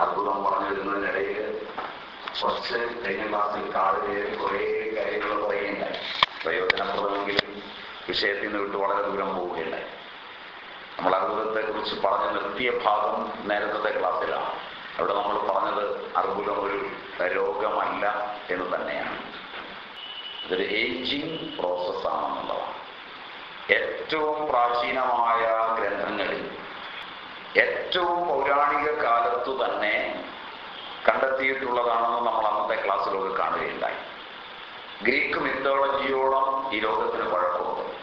അത്ഭുതം പറഞ്ഞു വരുന്നതിനിടയിൽ കുറച്ച് കഴിഞ്ഞ ക്ലാസ്സിൽ കാട് കയറി കുറേ കാര്യങ്ങൾ പറയുകയുണ്ടായി. പ്രയോജനപ്രദമെങ്കിലും വിഷയത്തിൽ നിന്ന് വിട്ട് വളരെ ദൂരം പോവുകയുണ്ടായി. നമ്മൾ അർബുദത്തെ കുറിച്ച് പറഞ്ഞ് നിർത്തിയ ഭാഗം നേരത്തെ ക്ലാസ്സിലാണ്. അവിടെ നമ്മൾ പറഞ്ഞത് അർബുദം ഒരു രോഗമല്ല എന്ന് തന്നെയാണ്. ഇതൊരു ഏജിങ് പ്രോസസ്സാണെന്നുള്ളതാണ് ഏറ്റവും പ്രാചീനമായ ഗ്രന്ഥങ്ങളിൽ ഏറ്റവും പൗരാണിക കാലത്തു തന്നെ കണ്ടെത്തിയിട്ടുള്ളതാണെന്ന് നമ്മൾ അന്നത്തെ ക്ലാസ്സിലൊക്കെ കാണുകയുണ്ടായി. ഗ്രീക്ക് മിത്തോളജിയോളം ഈ ലോകത്തിന് പഴക്കമുണ്ട്.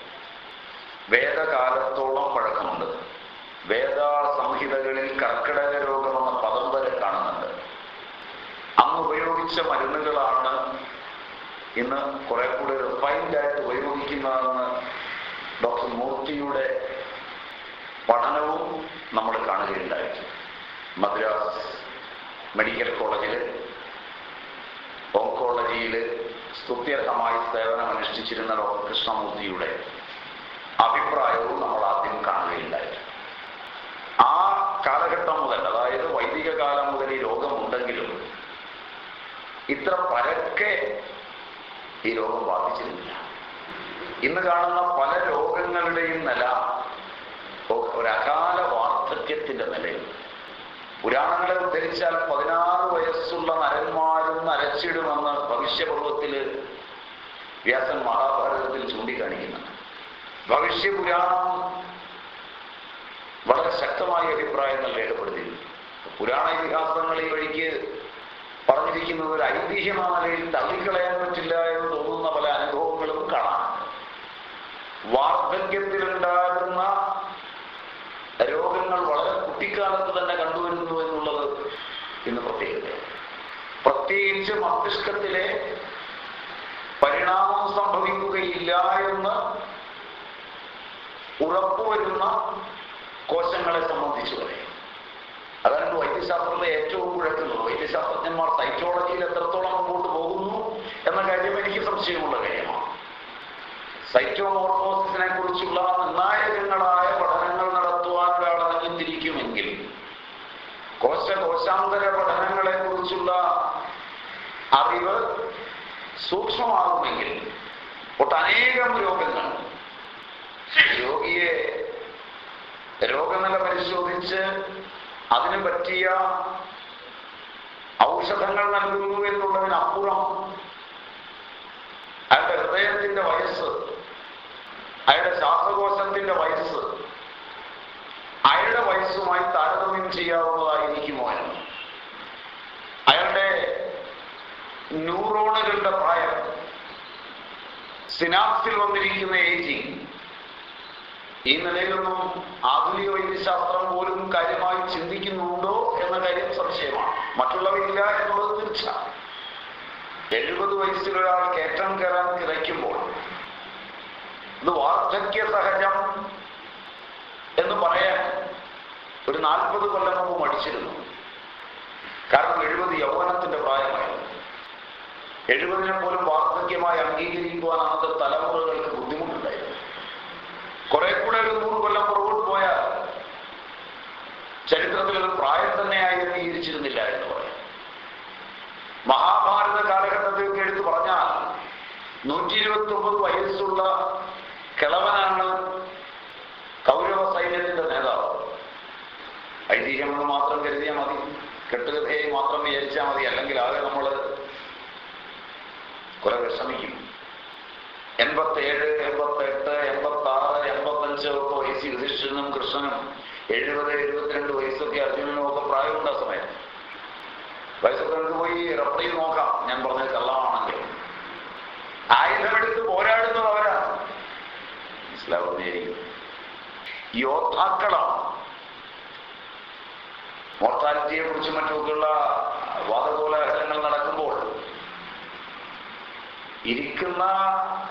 വേദകാലത്തോളം പഴക്കമുണ്ട്. വേദ സംഹിതകളിൽ കർക്കിടക രോഗമെന്ന പദം വരെ കാണുന്നുണ്ട്. അന്ന് ഉപയോഗിച്ച മരുന്നുകളാണ് ഇന്ന് കുറെ കൂടി റിഫൈൻഡ് ആയിട്ട് ഉപയോഗിക്കുന്നതെന്ന് ഡോക്ടർ മൂർത്തിയുടെ പഠനവും നമ്മൾ കാണുകയുണ്ടായി. മദ്രാസ് മെഡിക്കൽ കോളേജിൽ ഓങ്കോളജിയിൽ സ്തുത്യർഹമായി സേവനം അനുഷ്ഠിച്ചിരുന്ന ഡോക്ടർ കൃഷ്ണമൂർത്തിയുടെ അഭിപ്രായവും നമ്മൾ ആദ്യം കാണുകയുണ്ടായി. ആ കാലഘട്ടം മുതൽ അതായത് വൈദിക കാലം മുതൽ ഈ രോഗമുണ്ടെങ്കിലും ഇത്ര പരക്കെ ഈ രോഗം ബാധിച്ചിരുന്നില്ല. ഇന്ന് കാണുന്ന പല രോഗങ്ങളുടെയും നില ഒരു അകാല വാർദ്ധക്യത്തിന്റെ നിലയിൽ പുരാണങ്ങളെ ഉദ്ധരിച്ചാൽ പതിനാറ് വയസ്സുള്ള നരന്മാരും നരച്ചിടുമെന്ന് ഭവിഷ്യപർവത്തിൽ വ്യാസൻ മഹാഭാരതത്തിൽ ചൂണ്ടിക്കാണിക്കുന്നുണ്ട് ഭവിഷ്യപുരാണം വളരെ ശക്തമായ അഭിപ്രായങ്ങൾ രേഖപ്പെടുത്തിയിരുന്നു. പുരാണ ഇതിഹാസങ്ങൾ ഈ വഴിക്ക് പറഞ്ഞിരിക്കുന്നത് ഒരു ഐതിഹ്യമായ നിലയിൽ തള്ളിക്കളയാൻ പറ്റില്ല എന്ന് തോന്നുന്ന പല അനുഭവങ്ങളും കാണാം. വാർദ്ധക്യത്തിലുണ്ടാകുന്ന രോഗങ്ങൾ വളരെ കുട്ടിക്കാലത്ത് തന്നെ കണ്ടുവരുന്നു എന്നുള്ളത് ഇന്ന് പ്രത്യേകത. പ്രത്യേകിച്ച് മസ്തിഷ്കത്തിലെ പരിണാമം സംഭവിക്കുകയില്ല എന്ന് ഉറപ്പുവരുന്ന കോശങ്ങളെ സംബന്ധിച്ചു പറയും. അതാണ് വൈദ്യശാസ്ത്രത്തെ ഏറ്റവും കുഴക്കുന്നത്. വൈദ്യശാസ്ത്രജ്ഞന്മാർ സൈക്കോളജിയിൽ എത്രത്തോളം മുമ്പോട്ട് പോകുന്നു എന്ന കാര്യം എനിക്ക് സംശയമുള്ള കാര്യമാണ്. സൈറ്റോമോർഫോസിസിനെ കുറിച്ചുള്ള നിർണായകങ്ങളായ പഠനങ്ങൾ നടത്തുവാൻ ഒരാൾ അറിഞ്ഞിരിക്കുമെങ്കിൽ കോശ കോശാന്തര പഠനങ്ങളെ കുറിച്ചുള്ള അറിവ് സൂക്ഷ്മമാകുമെങ്കിൽ ഒട്ടനേകം രോഗങ്ങൾ. രോഗിയെ രോഗനില പരിശോധിച്ച് അതിന് പറ്റിയ ഔഷധങ്ങൾ നൽകുന്നു എന്നുള്ളതിനപ്പുറം അയാളുടെ ഹൃദയത്തിന്റെ വയസ്സ് അയാളുടെ ശ്വാസകോശത്തിന്റെ വയസ്സ് അയാളുടെ വയസ്സുമായി താരതമ്യം ചെയ്യാവുന്നതായിരിക്കുമോ എന്ന് അയാളുടെ ന്യൂറോണുകളുടെ പ്രായം. സിനാപ്സിൽ വന്നിരിക്കുന്ന ഏജിങ്. ഈ നിലയിലൊന്നും ആധുനിക വൈദ്യശാസ്ത്രം പോലും കാര്യമായി ചിന്തിക്കുന്നുണ്ടോ എന്ന കാര്യം സംശയമാണ്. മറ്റുള്ളവയില്ല എന്നുള്ളത് തീർച്ച എഴുപത് വയസ്സിലൊരാൾ കയറ്റം കയറാൻ കിതയ്ക്കുമ്പോൾ ഇത് വാർദ്ധക്യ സഹജം എന്ന് പറയാൻ ഒരു നാൽപ്പത് കൊല്ലം മടിച്ചിരുന്നു. കാരണം എഴുപത് യൗവനത്തിന്റെ പ്രായമായിരുന്നു. എഴുപതിനെ പോലും വാർദ്ധക്യമായി അംഗീകരിക്കുവാൻ അന്നത്തെ തലമുറകൾക്ക് ബുദ്ധിമുട്ടുണ്ടായിരുന്നു. കുറെ കൂടെ ഒരു നൂറ് കൊല്ലം പുറകോട്ട് പോയാൽ ചരിത്രത്തിൽ ഒരു പ്രായം തന്നെയായി അംഗീകരിച്ചിരുന്നില്ല എന്ന് പറയാം. മഹാഭാരത കാലഘട്ടത്തിലേക്ക് എടുത്തു പറഞ്ഞാൽ നൂറ്റി ഇരുപത്തി ഒമ്പത് വയസ്സുള്ള കിളവനാണ് കൗരവ സൈന്യത്തിന്റെ നേതാവ്. ഐതിഹ്യമെന്ന് മാത്രം കരുതിയാൽ മതി കെട്ടുകഥയെ മാത്രം വിചാരിച്ചാൽ മതി അല്ലെങ്കിൽ ആകെ കുറെ വിഷമിക്കും. എൺപത്തേഴ് എൺപത്തെട്ട് എൺപത്തി ആറ് എൺപത്തഞ്ച് ഒക്കെ വയസ്സ് യുധിഷ്ഠിരനും കൃഷ്ണനും എഴുപത് എഴുപത്തിരണ്ട് വയസ്സൊക്കെ അർജുനനും ഒക്കെ പ്രായമുണ്ട് ആ സമയത്ത്. വയസ്സൊക്കെ പോയി റെഫർ നോക്കാം. ഞാൻ പറഞ്ഞത് കള്ളമാണെങ്കിൽ ആയുധമെടുത്ത് പോരാടുന്നത് അവരാണ് മനസ്സിലാവുന്നതായിരിക്കും. യോദ്ധാക്കളാണ്. മോർട്ടാലിറ്റിയെ കുറിച്ച് മറ്റുമൊക്കെയുള്ള വാദകോലാഹലങ്ങൾ നടക്കുമ്പോൾ ഇരിക്കുന്ന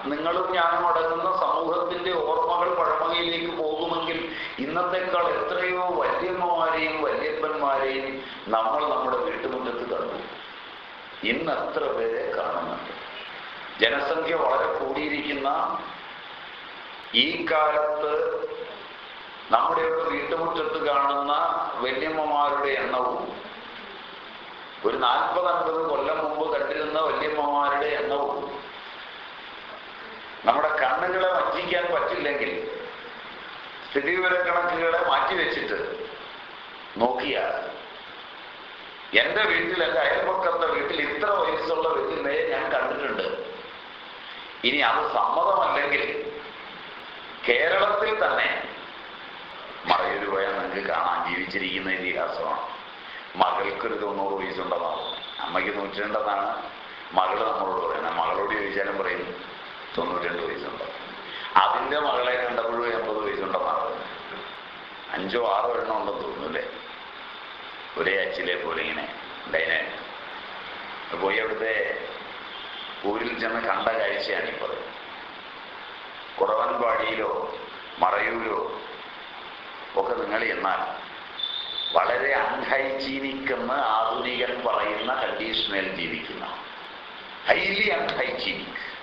നിങ്ങളും ഞാനും അടങ്ങുന്ന സമൂഹത്തിന്റെ ഓർമ്മകൾ പഴമയിലേക്ക് പോകുമെങ്കിൽ ഇന്നത്തെക്കാൾ എത്രയോ വല്യമ്മമാരെയും വല്യപ്പന്മാരെയും നമ്മൾ നമ്മുടെ വീട്ടുമുറ്റത്ത് കണ്ടു. ഇന്ന് എത്ര പേരെ കാണുന്നുണ്ട്. ജനസംഖ്യ വളരെ കൂടിയിരിക്കുന്ന ഈ കാലത്ത് നമ്മുടെയൊക്കെ വീട്ടുമുറ്റത്ത് കാണുന്ന വല്യമ്മമാരുടെ എണ്ണവും ഒരു നാൽപ്പത് അൻപത് കൊല്ലം മുമ്പ് കണ്ടിരുന്ന വല്യമ്മമാരുടെ എണ്ണവും നമ്മുടെ കണ്ണുകളെ വഞ്ചിക്കാൻ പറ്റില്ലെങ്കിൽ സ്ഥിതിവിവരക്കണക്കുകളെ മാറ്റിവെച്ചിട്ട് നോക്കിയാൽ എന്റെ വീട്ടിൽ എന്റെ അയൽപക്കത്തെ വീട്ടിൽ ഇത്ര വയസ്സുള്ള വ്യക്തിയെ ഞാൻ കണ്ടിട്ടുണ്ട്. ഇനി അത് സമ്മതമല്ലെങ്കിൽ കേരളത്തിൽ തന്നെ മറയൂര് പോയാൽ നിങ്ങൾക്ക് കാണാൻ ജീവിച്ചിരിക്കുന്ന ഇതിഹാസമാണ്. മകൾക്കൊരു തൊണ്ണൂറ് വയസ്സുണ്ടെന്നാണ്. അമ്മയ്ക്ക് നൂറ്റി രണ്ടെന്നാണ് മകൾ നമ്മളോട് പറയുന്നത്. മകളോട് ചോദിച്ചാലും പറയും തൊണ്ണൂറ്റി വയസ്സുണ്ട്. അതിന്റെ മകളെ കണ്ടപ്പോഴും എൺപത് വയസ്സുണ്ടെന്നാണ് അഞ്ചോ ആറോ എണ്ണം ഉണ്ടെന്ന് തോന്നുന്നു അല്ലേ ഒരേ അച്ചിലെ പോലെ ഇങ്ങനെ ഡൈനായിട്ട് പോയി അവിടുത്തെ ഊരിൽ ചെന്ന് കണ്ട കാഴ്ചയാണ് ഈ കുറവൻപാടിയിലോ മറയൂരോ ഒക്കെ നിങ്ങൾ എന്നാൽ വളരെ അൺഹൈജീനിക് എന്ന് ആധുനികൻ പറയുന്ന കണ്ടീഷനിൽ ജീവിക്കുന്ന. ഹൈലി അൺഹൈജീനിക്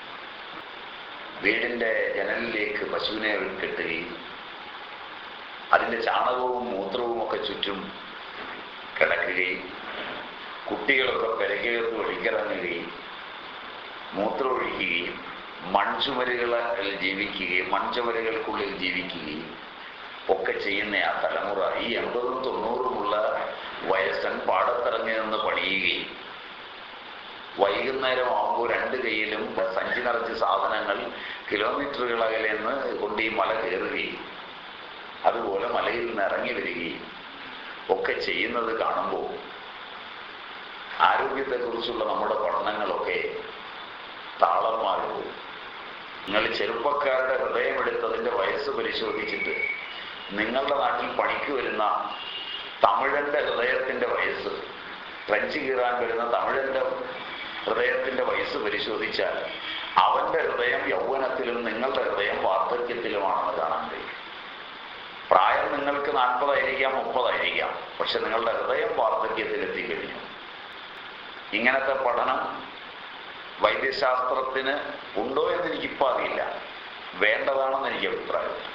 വീടിന്റെ ജനലിലേക്ക് പശുവിനെ കെട്ടുകയും അതിന്റെ ചാണകവും മൂത്രവും ഒക്കെ ചുറ്റും കിടക്കുകയും കുട്ടികളൊക്കെ പെരകേർത്ത് ഒഴിക്കിറങ്ങുകയും മൂത്രമൊഴിക്കുകയും മൺചുമരുകളിൽ ജീവിക്കുകയും മൺചുമരുകൾക്കുള്ളിൽ ജീവിക്കുകയും ഒക്കെ ചെയ്യുന്ന ആ തലമുറ ഈ എൺപതും തൊണ്ണൂറുമുള്ള വയസ്സൻ പാടത്തിറങ്ങി നിന്ന് പണിയുകയും വൈകുന്നേരം ആകുമ്പോൾ രണ്ട് കയ്യിലും സഞ്ചി നിറച്ച് സാധനങ്ങൾ കിലോമീറ്ററുകൾ അകലെ നിന്ന് കൊണ്ട് ഈ മല കയറുകയും അതുപോലെ മലയിൽ നിന്ന് ഇറങ്ങി വരികയും ഒക്കെ ചെയ്യുന്നത് കാണുമ്പോൾ ആരോഗ്യത്തെക്കുറിച്ചുള്ള നമ്മുടെ പഠനങ്ങളൊക്കെ താളം മാറിപ്പോകും. നിങ്ങൾ ചെറുപ്പക്കാരുടെ ഹൃദയമെടുത്തതിന്റെ വയസ്സ് പരിശോധിച്ചിട്ട് നിങ്ങളുടെ നാട്ടിൽ പണിക്ക് വരുന്ന തമിഴന്റെ ഹൃദയത്തിന്റെ വയസ്സ് ട്രഞ്ച് കീറാൻ വരുന്ന തമിഴന്റെ ഹൃദയത്തിന്റെ വയസ്സ് പരിശോധിച്ചാൽ അവന്റെ ഹൃദയം യൗവനത്തിലും നിങ്ങളുടെ ഹൃദയം വാർദ്ധക്യത്തിലുമാണെന്ന് കാണാൻ കഴിയും. പ്രായം നിങ്ങൾക്ക് നാൽപ്പതായിരിക്കാം മുപ്പതായിരിക്കാം. പക്ഷെ നിങ്ങളുടെ ഹൃദയം വാർദ്ധക്യത്തിലെത്തിക്കഴിഞ്ഞു. ഇങ്ങനത്തെ പഠനം വൈദ്യശാസ്ത്രത്തിന് ഉണ്ടോ എന്ന് എനിക്കിപ്പോൾ അറിയില്ല. വേണ്ടതാണെന്ന് എനിക്ക് അഭിപ്രായം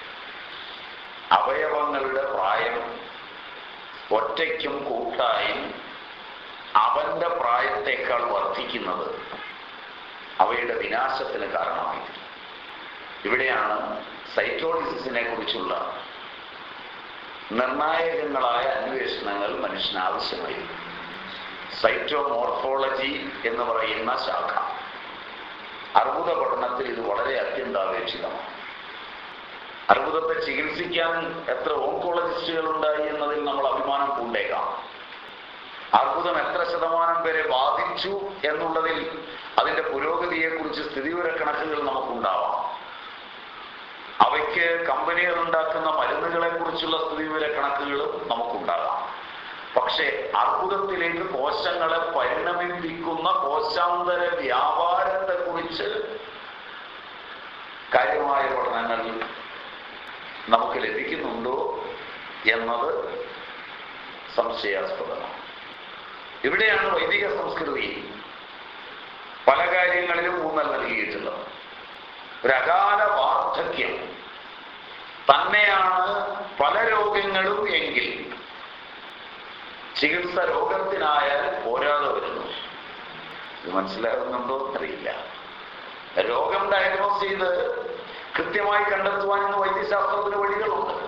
അവയവങ്ങളുടെ പ്രായം ഒറ്റയ്ക്കും കൂട്ടായും അവന്റെ പ്രായത്തെക്കാൾ വർദ്ധിക്കുന്നത് അവയുടെ വിനാശത്തിന് കാരണമായി ഇവിടെയാണ് സൈറ്റോളിസിസിനെ കുറിച്ചുള്ള നിർണായകങ്ങളായ അന്വേഷണങ്ങൾ മനുഷ്യന് ആവശ്യമായി സൈറ്റോമോർഫോളജി എന്ന് പറയുന്ന ശാഖ. അർബുദ പഠനത്തിൽ ഇത് വളരെ അത്യന്താപേക്ഷിതമാണ്. അർബുദത്തെ ചികിത്സിക്കാൻ എത്ര ഓങ്കോളജിസ്റ്റുകൾ ഉണ്ടായി എന്നതിൽ നമ്മൾ അഭിമാനം പൂണ്ടേക്കാം. അർബുദം എത്ര ശതമാനം പേരെ ബാധിച്ചു എന്നുള്ളതിൽ അതിന്റെ പുരോഗതിയെക്കുറിച്ച് സ്ഥിതിവിവര കണക്കുകൾ നമുക്കുണ്ടാവാം. അവയ്ക്ക് കമ്പനികൾ ഉണ്ടാക്കുന്ന മരുന്നുകളെ കുറിച്ചുള്ള സ്ഥിതിവിവര കണക്കുകളും നമുക്കുണ്ടാകാം. പക്ഷേ അർബുദത്തിലേക്ക് കോശങ്ങളെ പരിണമിപ്പിക്കുന്ന കോശാന്തര വ്യാപാരത്തെ കുറിച്ച് കാര്യമായ പഠനങ്ങൾ നമുക്ക് ലഭിക്കുന്നുണ്ടോ എന്നത് സംശയാസ്പദമാണ്. ഇവിടെയാണ് വൈദിക സംസ്കൃതി. പല കാര്യങ്ങളിലും ഊന്നൽ നൽകിയിട്ടുള്ളത്. ഒരു അകാല വാർദ്ധക്യം. തന്നെയാണ് പല രോഗങ്ങളും എങ്കിൽ ചികിത്സ രോഗത്തിനായാൽ പോരാതെ വരുന്നു. ഇത് മനസ്സിലാകുന്നുണ്ടോ അറിയില്ല. രോഗം ഡയഗ്നോസ് ചെയ്ത് കൃത്യമായി കണ്ടെത്തുവാൻ ഇന്ന് വൈദ്യശാസ്ത്രത്തിന് വഴികളുണ്ട്.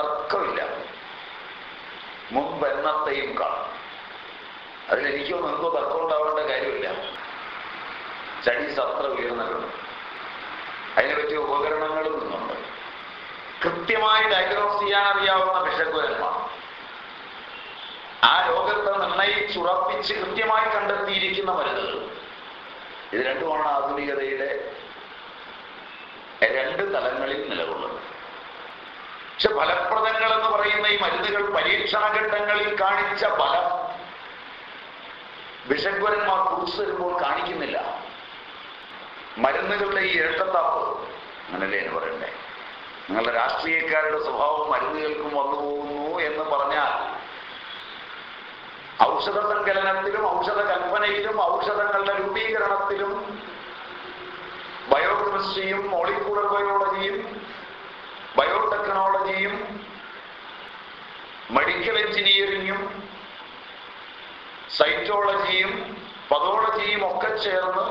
തർക്കമില്ല. മുമ്പ് എന്നത്തെയും കാണും. അതിലെനിക്കോ നിങ്ങൾക്കോ തർക്കം ഉണ്ടാവേണ്ട കാര്യമില്ല. സ്റ്റഡീസ് അത്ര ഉയർന്നിട്ടുണ്ട് അതിനെ പറ്റിയ ഉപകരണങ്ങളും നിന്നുണ്ട് കൃത്യമായി ഡയഗ്നോസ് ചെയ്യാൻ അറിയാവുന്ന വിഷഗ്വരന്മാർ ആ രോഗത്തെ നിർണയിച്ചുറപ്പിച്ച് കൃത്യമായി കണ്ടെത്തിയിരിക്കുന്ന മരുന്നുകൾ. ഇത് രണ്ടുമാണ് ആധുനികതയുടെ രണ്ട് തലങ്ങളിൽ നിലകൊള്ളുന്നത്. പക്ഷെ ഫലപ്രദങ്ങൾ എന്ന് പറയുന്ന ഈ മരുന്നുകൾ പരീക്ഷണ ഘട്ടങ്ങളിൽ കാണിച്ച ഫലം വിഷഗ്വരന്മാർ കുറിച്ച് തരുമ്പോൾ കാണിക്കുന്നില്ല. മരുന്നുകളുടെ ഈ ഇരട്ടത്താപ്പ് അങ്ങനല്ലേ എന്ന് പറയണ്ടേ? നിങ്ങളുടെ രാഷ്ട്രീയക്കാരുടെ സ്വഭാവം മരുന്നുകൾക്കും വന്നു പോകുന്നു എന്ന് പറഞ്ഞാൽ ഔഷധ സങ്കലനത്തിലും ഔഷധ കൽപ്പനയിലും ഔഷധങ്ങളുടെ രൂപീകരണത്തിലും ബയോകെമിസ്ട്രിയും മോളിക്കൂളർ ബയോളജിയും ബയോടെക്നോളജിയും മെഡിക്കൽ എഞ്ചിനീയറിങ്ങും സൈറ്റോളജിയും പതോളജിയും ഒക്കെ ചേർന്ന്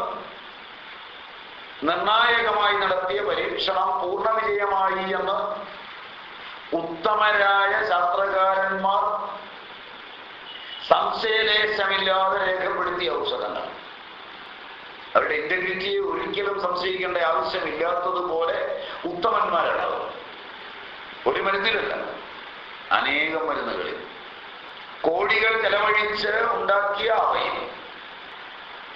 നിർണായകമായി നടത്തിയ പരീക്ഷണം പൂർണ വിജയമായി എന്ന് ഉത്തമരായ ശാസ്ത്രകാരന്മാർ സംശയലേശമില്ലാതെ രേഖപ്പെടുത്തിയ ഔഷധങ്ങൾ. അവരുടെ ഇന്റഗ്രിറ്റിയെ ഒരിക്കലും സംശയിക്കേണ്ട ആവശ്യമില്ലാത്തതുപോലെ ഉത്തമന്മാരാണ് ഒരു മരുന്നിലല്ല അനേകം മരുന്നുകളിൽ. കോടികൾ ചെലവഴിച്ച് ഉണ്ടാക്കിയ അവയിൽ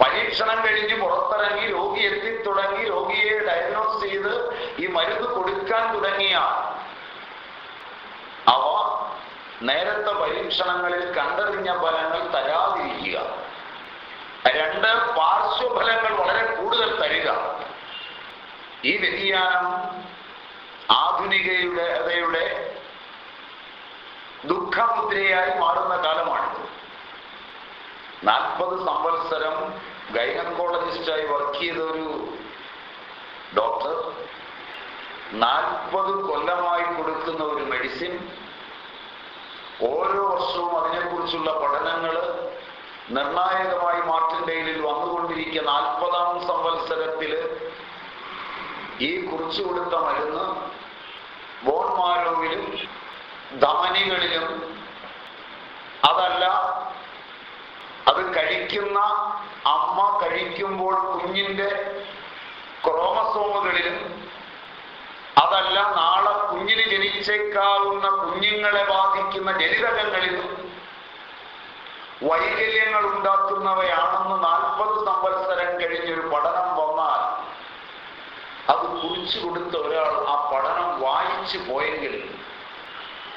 പരീക്ഷണം കഴിഞ്ഞ് പുറത്തിറങ്ങി രോഗി എത്തി തുടങ്ങി രോഗിയെ ഡയഗ്നോസ് ചെയ്ത് ഈ മരുന്ന് കൊടുക്കാൻ തുടങ്ങിയ അവ നേരത്തെ പരീക്ഷണങ്ങളിൽ കണ്ടറിഞ്ഞ ഫലങ്ങൾ തരാതിരിക്കുക. രണ്ട് പാർശ്വഫലങ്ങൾ വളരെ കൂടുതൽ തരിക. ഈ വ്യതിയാനം ആധുനികയുടെ ദുഃഖമുദ്രയായി മാറുന്ന കാലമാണിത് നാൽപ്പത് സംവത്സരം ഗൈനക്കോളജിസ്റ്റായി വർക്ക് ചെയ്ത ഒരു ഡോക്ടർ നാൽപ്പത് കൊല്ലമായി കൊടുക്കുന്ന ഒരു മെഡിസിൻ ഓരോ വർഷവും അതിനെക്കുറിച്ചുള്ള പഠനങ്ങൾ നിർണായകമായി മാർട്ടിൻഡെയിലിൽ വന്നുകൊണ്ടിരിക്കുന്ന നാൽപ്പതാം സംവത്സരത്തിൽ ഈ കുറിച്ചു കൊടുത്ത മരുന്ന് ബോൺമാരോവിലും ധമനികളിലും അതല്ല അത് കഴിക്കുന്ന അമ്മ കഴിക്കുമ്പോൾ കുഞ്ഞിന്റെ ക്രോമസോമുകളിലും അതല്ല നാളെ കുഞ്ഞിന് ജനിച്ചേക്കാവുന്ന കുഞ്ഞുങ്ങളെ ബാധിക്കുന്ന ജനിതകങ്ങളിലും വൈകല്യങ്ങൾ ഉണ്ടാക്കുന്നവയാണെന്ന് നാൽപ്പത് സംവത്സരം കഴിഞ്ഞൊരു പഠനം വന്നാൽ അത് കുറിച്ചു കൊടുത്ത ഒരാൾ ആ പഠനം വായിച്ചു പോയെങ്കിൽ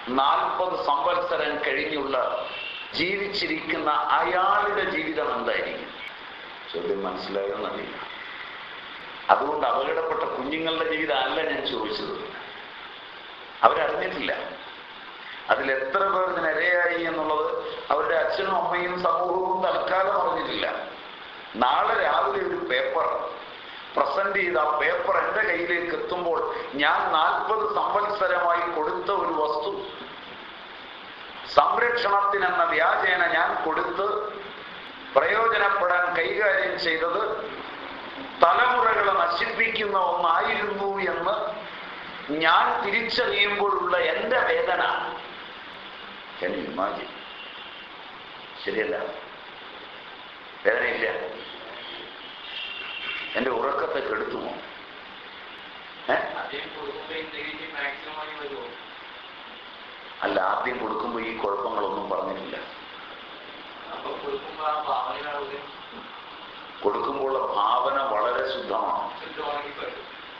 നാൽപ്പത് സംവത്സരം കഴിഞ്ഞുള്ള ജീവിച്ചിരിക്കുന്ന അയാളുടെ ജീവിതം എന്തായിരിക്കും? ചോദ്യം മനസ്സിലാകുന്നില്ല അതുകൊണ്ട് അപകടപ്പെട്ട കുഞ്ഞുങ്ങളുടെ ജീവിതം അല്ല ഞാൻ ചോദിച്ചത്. അവരറിഞ്ഞിട്ടില്ല. അതിൽ എത്ര പേർ നിരയായി എന്നുള്ളത് അവരുടെ അച്ഛനും അമ്മയും സമൂഹവും തൽക്കാലം അറിഞ്ഞിട്ടില്ല. നാളെ രാവിലെ ഒരു പേപ്പർ പ്രസന്റ് ചെയ്ത ആ പേപ്പർ എന്റെ കയ്യിലേക്ക് എത്തുമ്പോൾ ഞാൻ നാൽപ്പത് സംവത്സരമായി കൊടുത്ത ഒരു വസ്തു. സംരക്ഷണത്തിനെന്ന വ്യാജേന ഞാൻ കൊടുത്ത് പ്രയോജനപ്പെടാൻ കൈകാര്യം ചെയ്തത് തലമുറകളെ നശിപ്പിക്കുന്ന ഒന്നായിരുന്നു എന്ന് ഞാൻ തിരിച്ചറിയുമ്പോഴുള്ള എന്റെ വേദന? ശരിയല്ല. വേദനയില്ല. എന്റെ ഉറക്കത്തെ കെടുത്തുമോ? അല്ല ആദ്യം കൊടുക്കുമ്പോൾ ഈ കുഴപ്പങ്ങളൊന്നും പറഞ്ഞിട്ടില്ല. കൊടുക്കുമ്പോഴുള്ള ഭാവന വളരെ ശുദ്ധമാണ്.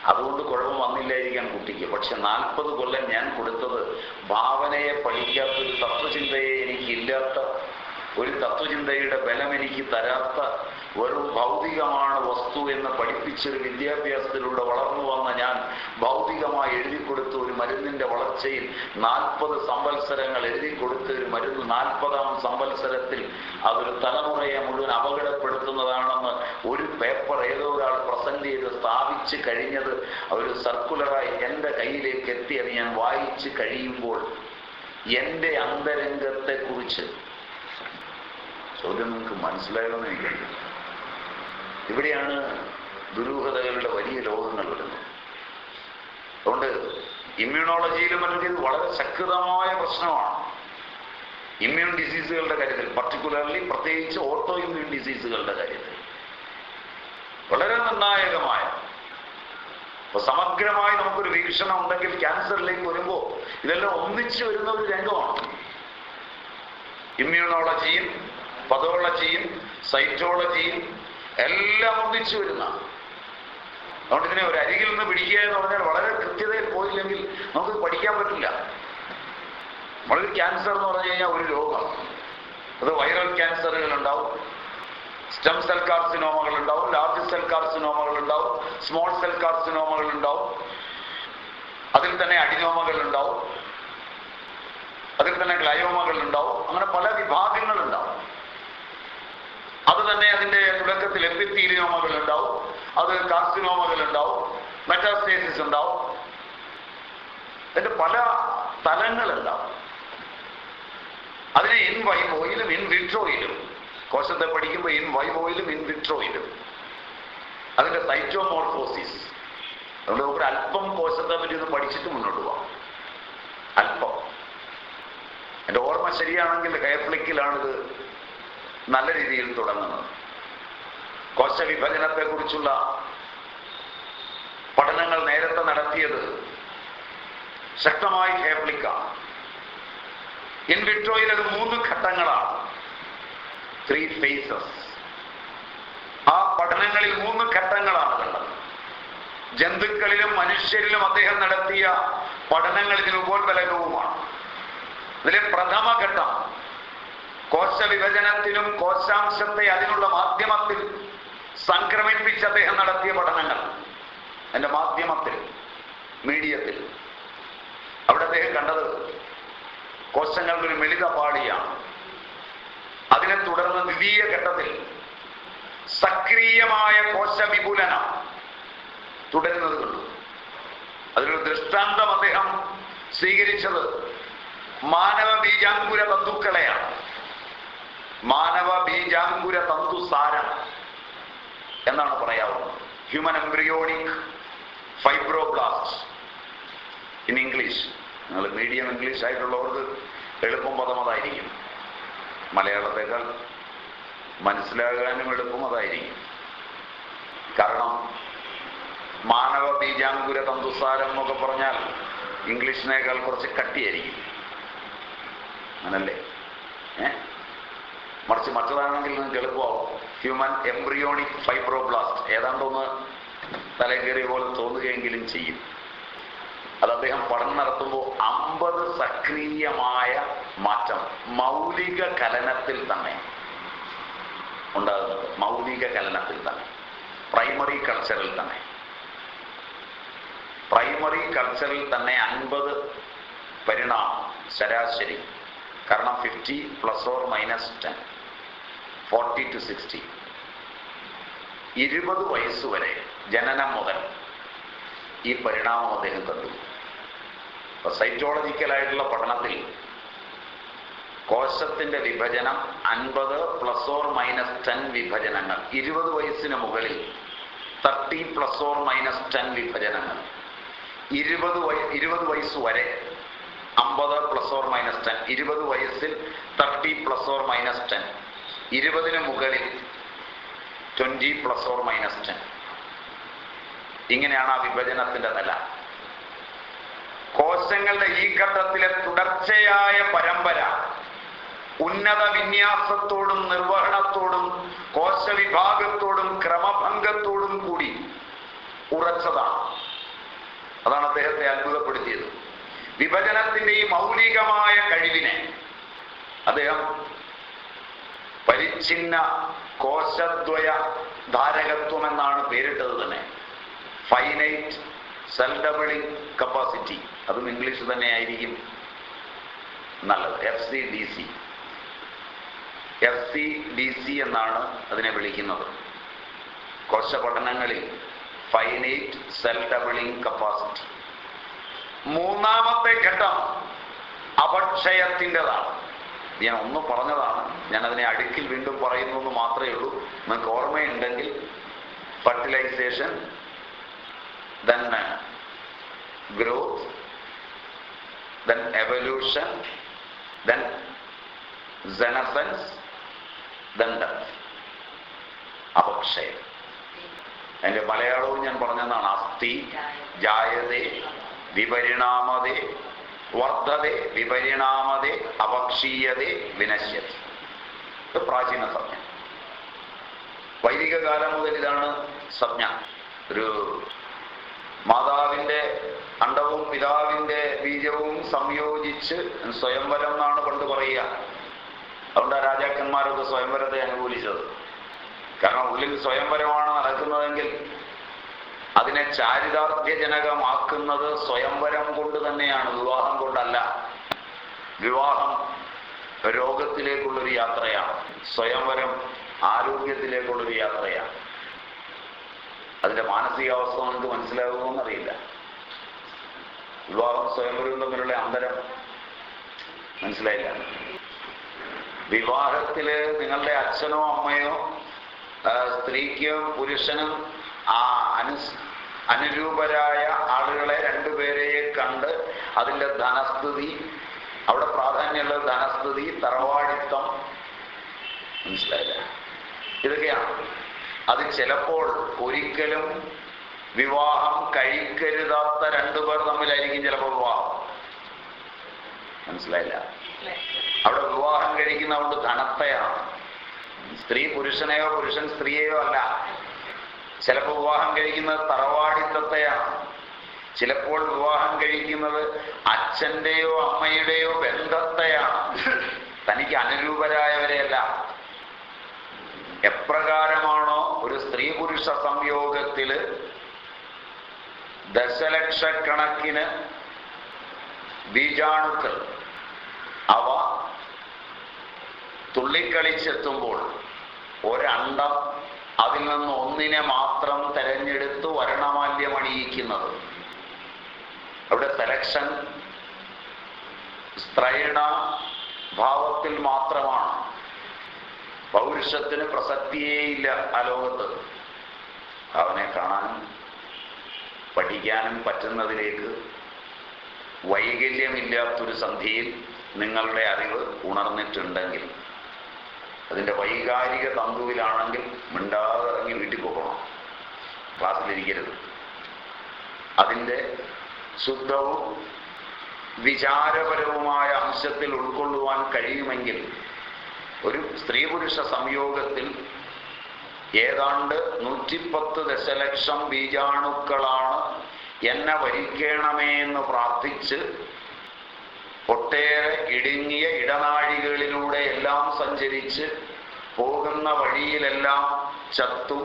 അതുകൊണ്ട് കുഴപ്പം വന്നില്ലായിരിക്കാം കുട്ടിക്ക്. പക്ഷെ നാൽപ്പത് കൊല്ലം ഞാൻ കൊടുത്തത് ഭാവനയെ പഠിക്കാത്ത ഒരു തത്വചിന്തയെ എനിക്കില്ലാത്ത ഒരു തത്വചിന്തയുടെ ബലം എനിക്ക് തരാത്ത വെറും ഭൗതികമാണ് വസ്തു എന്ന് പഠിപ്പിച്ചൊരു വിദ്യാഭ്യാസത്തിലൂടെ വളർന്നു വന്ന ഞാൻ ഭൗതികമായി എഴുതി കൊടുത്ത ഒരു മരുന്നിന്റെ വളർച്ചയിൽ നാൽപ്പത് സംവത്സരങ്ങൾ എഴുതി കൊടുത്ത ഒരു മരുന്ന് നാൽപ്പതാം സംവത്സരത്തിൽ അതൊരു തലമുറയെ മുഴുവൻ അപകടപ്പെടുത്തുന്നതാണെന്ന് ഒരു പേപ്പർ ഏതോ ഒരാൾ പ്രസന്റ് ചെയ്ത് സ്ഥാപിച്ച് കഴിഞ്ഞത് ഒരു സർക്കുലറായി എന്റെ കയ്യിലേക്ക് എത്തിയത് ഞാൻ വായിച്ച് കഴിയുമ്പോൾ എന്റെ അന്തരംഗത്തെ കുറിച്ച് ചോദ്യം നിങ്ങൾക്ക് മനസ്സിലായെന്ന് എനിക്കറിയില്ല. ഇവിടെയാണ് ദുരൂഹതകളുടെ വലിയ ലോകങ്ങൾ വരുന്നത്. അതുകൊണ്ട് ഇമ്മ്യൂണോളജിയിലും അല്ലെങ്കിൽ വളരെ ശക്തമായ പ്രശ്നമാണ് ഇമ്മ്യൂൺ ഡിസീസുകളുടെ കാര്യത്തിൽ പർട്ടിക്കുലർലി പ്രത്യേകിച്ച് ഓട്ടോ ഇമ്മ്യൂൺ ഡിസീസുകളുടെ കാര്യത്തിൽ. വളരെ നിർണായകമായ അപ്പൊ സമഗ്രമായി നമുക്കൊരു വീക്ഷണം ഉണ്ടെങ്കിൽ ക്യാൻസറിലേക്ക് വരുമ്പോൾ ഇതെല്ലാം ഒന്നിച്ചു വരുന്ന ഒരു രംഗമാണ്. ഇമ്മ്യൂണോളജിയും പതോളജിയും സൈറ്റോളജിയും എല്ലാം ഒന്നിച്ചു വരുന്ന. അതുകൊണ്ട് ഇതിനെ ഒരു അരികിൽ നിന്ന് പിടിക്കുക എന്ന് പറഞ്ഞാൽ വളരെ കൃത്യതയിൽ പോയില്ലെങ്കിൽ നമുക്ക് പഠിക്കാൻ പറ്റില്ല. നമ്മളൊരു ക്യാൻസർ എന്ന് പറഞ്ഞു കഴിഞ്ഞാൽ ഒരു രോഗം. അത് വൈറൽ ക്യാൻസറുകൾ ഉണ്ടാവും. സ്റ്റം സെൽ കാർസിനോമകൾ ഉണ്ടാവും. ലാർജ് സെൽ കാർസിനോമകൾ ഉണ്ടാവും. സ്മോൾ സെൽ കാർസിനോമകൾ ഉണ്ടാവും. അതിൽ തന്നെ അഡിനോമകൾ ഉണ്ടാവും. അതിൽ തന്നെ ഗ്ലയോമകൾ ഉണ്ടാവും. അങ്ങനെ പല വിഭാഗങ്ങൾ ഉണ്ടാവും. അത് തന്നെ അതിന്റെ തുടക്കത്തിൽ എപ്പിത്തീലിയോമകൾ ഉണ്ടാവും. അത് കാർസിനോമകൾ ഉണ്ടാവും. മെറ്റാസ്റ്റേസിസ് ഉണ്ടാവും. അതിന്റെ പല തലങ്ങൾ തലങ്ങളുണ്ടാവും. അതിനെ ഇൻ വൈബോയിലും ഇൻ വിട്രോയിലും കോശത്തെ പഠിക്കുമ്പോൾ ഇൻ വൈബോയിലും ഇൻ വിട്രോയിലും അതിന്റെ സൈറ്റോമോർഫോസിസ് അതുകൊണ്ട് നമുക്ക് അല്പം കോശത്തെ പറ്റി ഒന്ന് പഠിച്ചിട്ട് മുന്നോട്ട് പോവാം. അല്പം. എന്റെ ഓർമ്മ ശരിയാണെങ്കിൽ ഹെയർഫ്ലിക്കിലാണിത് നല്ല രീതിയിൽ തുടങ്ങുന്നത് കോശവിഭജനത്തെക്കുറിച്ചുള്ള പഠനങ്ങൾ നേരത്തെ നടത്തിയത് ശക്തമായി ഹേപ്ലിക്ക ഇൻവിട്രോയിൽ അത് മൂന്ന് ഘട്ടങ്ങളാണ്. ത്രീ ഫേസസ് ആ പഠനങ്ങളിൽ മൂന്ന് ഘട്ടങ്ങളാണ് ജന്തുക്കളിലും മനുഷ്യരിലും അദ്ദേഹം നടത്തിയ പഠനങ്ങൾ ഇതിന് ഉപോത്ബലകവുമാണ് ഇതിലെ പ്രഥമ ഘട്ടം കോശവിഭജനത്തിനും കോശാംശത്തെ അതിനുള്ള മാധ്യമത്തിൽ സംക്രമിപ്പിച്ച് അദ്ദേഹം നടത്തിയ പഠനങ്ങൾ. എന്റെ മാധ്യമത്തിൽ മീഡിയത്തിൽ. അവിടെ അദ്ദേഹം കണ്ടത് കോശങ്ങളുടെ ഒരു മെലിത പാളിയാണ് അതിനെ തുടർന്ന് ദ്വിതീയ ഘട്ടത്തിൽ സക്രിയമായ കോശ വിപുലനം തുടരുന്നത് കണ്ടു. അതിലൊരു ദൃഷ്ടാന്തം അദ്ദേഹം സ്വീകരിച്ചത് മാനവ ബീജാങ്കുര തന്തുക്കളെയാണ് മാനവ ബീജാങ്കുര തന്തുസാരം എന്നാണ് പറയാവുന്നത്. Human embryonic fibroblast in English നിങ്ങൾ മീഡിയം ഇംഗ്ലീഷ് ആയിട്ടുള്ളവർക്ക് എളുപ്പം പദം അതായിരിക്കും. മലയാളത്തേക്കാൾ മനസ്സിലാകാനും എളുപ്പം അതായിരിക്കും. കാരണം മാനവ ബീജാങ്കുര തന്തുസാരം എന്നൊക്കെ പറഞ്ഞാൽ ഇംഗ്ലീഷിനേക്കാൾ കുറച്ച് കട്ടിയായിരിക്കും. അങ്ങനല്ലേ? ഏ? മറിച്ച് മറ്റതാണെങ്കിൽ നിങ്ങൾക്ക് എളുപ്പമാവും. ഹ്യൂമൻ എംബ്രിയോണിക് ഫൈബ്രോബ്ലാസ്റ്റ് ഏതാണ്ടൊന്ന് തലേ കയറിയ പോലെ തോന്നുകയെങ്കിലും ചെയ്യും. അത് അദ്ദേഹം പഠനം നടത്തുമ്പോൾ അമ്പത് സക്രിയമായ മാറ്റം മൗലിക കലനത്തിൽ തന്നെ ഉണ്ടാകുന്നത് മൗലിക കലനത്തിൽ തന്നെ. പ്രൈമറി കൾച്ചറിൽ തന്നെ. പ്രൈമറി കൾച്ചറിൽ തന്നെ അൻപത് പരിണാമം. ശരാശരി. കാരണം fifty plus or minus ten forty to sixty. ഇരുപത് വയസ്സുവരെ ജനനം മുതൽ ഈ പരിണാമം അദ്ദേഹം കണ്ടു. സൈറ്റോളജിക്കലായിട്ടുള്ള പഠനത്തിൽ കോശത്തിന്റെ വിഭജനം അൻപത് പ്ലസ് ഓർ മൈനസ് ടെൻ വിഭജനങ്ങൾ ഇരുപത് വയസ്സിന് മുകളിൽ thirty plus or minus ten വിഭജനങ്ങൾ ഇരുപത് വയ ഇരുപത് വയസ്സ് വരെ അമ്പത് പ്ലസ് ഓർ മൈനസ് ടെൻ ഇരുപത് വയസ്സിൽ thirty plus or minus ten ഇരുപതിന് മുകളിൽ twenty plus or minus ten ഇങ്ങനെയാണ് ആ വിഭജനത്തിന്റെ നില. കോശങ്ങളുടെ ഈ ഘട്ടത്തിലെ തുടർച്ചയായ പരമ്പര ഉന്നത വിന്യാസത്തോടും നിർവഹണത്തോടും കോശവിഭാഗത്തോടും ക്രമഭംഗത്തോടും കൂടി ഉറച്ചതാണ്. അതാണ് അദ്ദേഹത്തെ അത്ഭുതപ്പെടുത്തിയത്. വിഭജനത്തിന്റെ ഈ മൗലികമായ കഴിവിനെ അദ്ദേഹം പരിച്ഛിന്ന കോശദ്വയ ധാരകത്വം എന്നാണ് പേരിട്ടത് തന്നെ. ഫൈനൈറ്റ് സെൽ ഡബിളിംഗ് കപ്പാസിറ്റി അതും ഇംഗ്ലീഷ് തന്നെ ആയിരിക്കും നല്ലത്. F C D C F C D C എന്നാണ് അതിനെ വിളിക്കുന്നത്. കോശ പഠനങ്ങളിൽ ഫൈനൈറ്റ് സെൽ ഡബിളിംഗ് കപ്പാസിറ്റി മൂന്നാമത്തെ ഘട്ടം അപക്ഷയത്തിന്റെതാണ്. ഞാൻ ഒന്ന് പറഞ്ഞതാണ്. ഞാൻ അതിനെ അടുക്കിൽ വീണ്ടും പറയുന്നു എന്ന് മാത്രമേ ഉള്ളൂ. നിങ്ങൾക്ക് ഓർമ്മയുണ്ടെങ്കിൽ fertilisation then growth then evolution, then senescence, then death. അപക്ഷയം എന്റെ മലയാളവും ഞാൻ പറഞ്ഞതാണ് അസ്ഥി ജായതേ വിപരിണാമതേ വർദ്ധതേ വിപരിണാമതെ അപക്ഷീയതെ വിനശ്യത്. ഇത് പ്രാചീന സംജ്ഞ. വൈദിക കാലം മുതൽ ഇതാണ് സംജ്ഞ. ഒരു മാതാവിന്റെ അണ്ടവും പിതാവിന്റെ ബീജവും സംയോജിച്ച് സ്വയംവരം എന്നാണ് പണ്ട് പറയുക. അതുകൊണ്ട് ആ രാജാക്കന്മാരൊക്കെ സ്വയംവരത്തെ അനുകൂലിച്ചത്. കാരണം ഉള്ളിൽ സ്വയംവരമാണ് നടക്കുന്നതെങ്കിൽ അതിനെ ചാരിതാർത്ഥ്യജനകമാക്കുന്നത് സ്വയംവരം കൊണ്ട് തന്നെയാണ് വിവാഹം കൊണ്ടല്ല. വിവാഹം രോഗത്തിലേക്കുള്ളൊരു യാത്രയാണ്. സ്വയംവരം ആരോഗ്യത്തിലേക്കുള്ളൊരു യാത്രയാണ്. അതിന്റെ മാനസികാവസ്ഥ നമുക്ക് മനസ്സിലാകുമെന്നറിയില്ല വിവാഹം സ്വയംവരം തമ്മിലുള്ള അന്തരം മനസ്സിലായില്ല. വിവാഹത്തിൽ നിങ്ങളുടെ അച്ഛനോ അമ്മയോ സ്ത്രീക്കും പുരുഷനും ആ അനു അനുരൂപരായ ആളുകളെ രണ്ടുപേരെയെ കണ്ട് അതിന്റെ ധനസ്ഥിതി അവിടെ പ്രാധാന്യമുള്ള ധനസ്ഥിതി തറവാടിത്തം മനസ്സിലായില്ല? ഇതൊക്കെയാണ്. അത് ചിലപ്പോൾ ഒരിക്കലും വിവാഹം കഴിക്കരുതാത്ത രണ്ടുപേർ തമ്മിലായിരിക്കും ചിലപ്പോൾ വിവാഹം. മനസ്സിലായില്ല? അവിടെ വിവാഹം കഴിക്കുന്നതുകൊണ്ട് ധനത്തെയാണ്. സ്ത്രീ പുരുഷനെയോ പുരുഷൻ സ്ത്രീയെയോ അല്ല. ചിലപ്പോൾ വിവാഹം കഴിക്കുന്നത് തറവാടിത്തത്തെയാണ്. ചിലപ്പോൾ വിവാഹം കഴിക്കുന്നത് അച്ഛന്റെയോ അമ്മയുടെയോ ബന്ധത്തെയാണ്. തനിക്ക് അനുരൂപരായവരെയല്ല. എപ്രകാരമാണോ ഒരു സ്ത്രീ പുരുഷ സംയോഗത്തിൽ ദശലക്ഷക്കണക്കിന് ബീജാണുക്കൾ അവ തുള്ളിക്കളിച്ചെത്തുമ്പോൾ ഒരണ്ടം അതിൽ നിന്ന് ഒന്നിനെ മാത്രം തെരഞ്ഞെടുത്ത് വർണമാല്യം അണിയിക്കുന്നത്. അവിടെ സെലക്ഷൻ സ്ത്രൈണ ഭാവത്തിൽ മാത്രമാണ്. പൗരുഷത്തിന് പ്രസക്തിയേയില്ല ആ ലോകത്ത്. അവനെ കാണാനും പഠിക്കാനും പറ്റുന്നതിലേക്ക് വൈകല്യമില്ലാത്തൊരു സന്ധിയിൽ നിങ്ങളുടെ അറിവ് ഉണർന്നിട്ടുണ്ടെങ്കിൽ അതിന്റെ വൈകാരിക തന്തുവിലാണെങ്കിൽ പോകണം ക്ലാസ്സിലിരിക്കരുത്. അതിന്റെ ശുദ്ധവും വിചാരപരവുമായ അംശത്തിൽ ഉൾക്കൊള്ളുവാൻ കഴിയുമെങ്കിൽ ഒരു സ്ത്രീ പുരുഷ സംയോഗത്തിൽ ഏതാണ്ട് നൂറ്റിപ്പത്ത് ദശലക്ഷം ബീജാണുക്കളാണ് എന്നെ വരിക്കണമേ എന്ന് പ്രാർത്ഥിച്ച് ഒട്ടേറെ ഇടുങ്ങിയ ഇടനാഴികളിലൂടെ എല്ലാം സഞ്ചരിച്ച് പോകുന്ന വഴിയിലെല്ലാം ചത്തും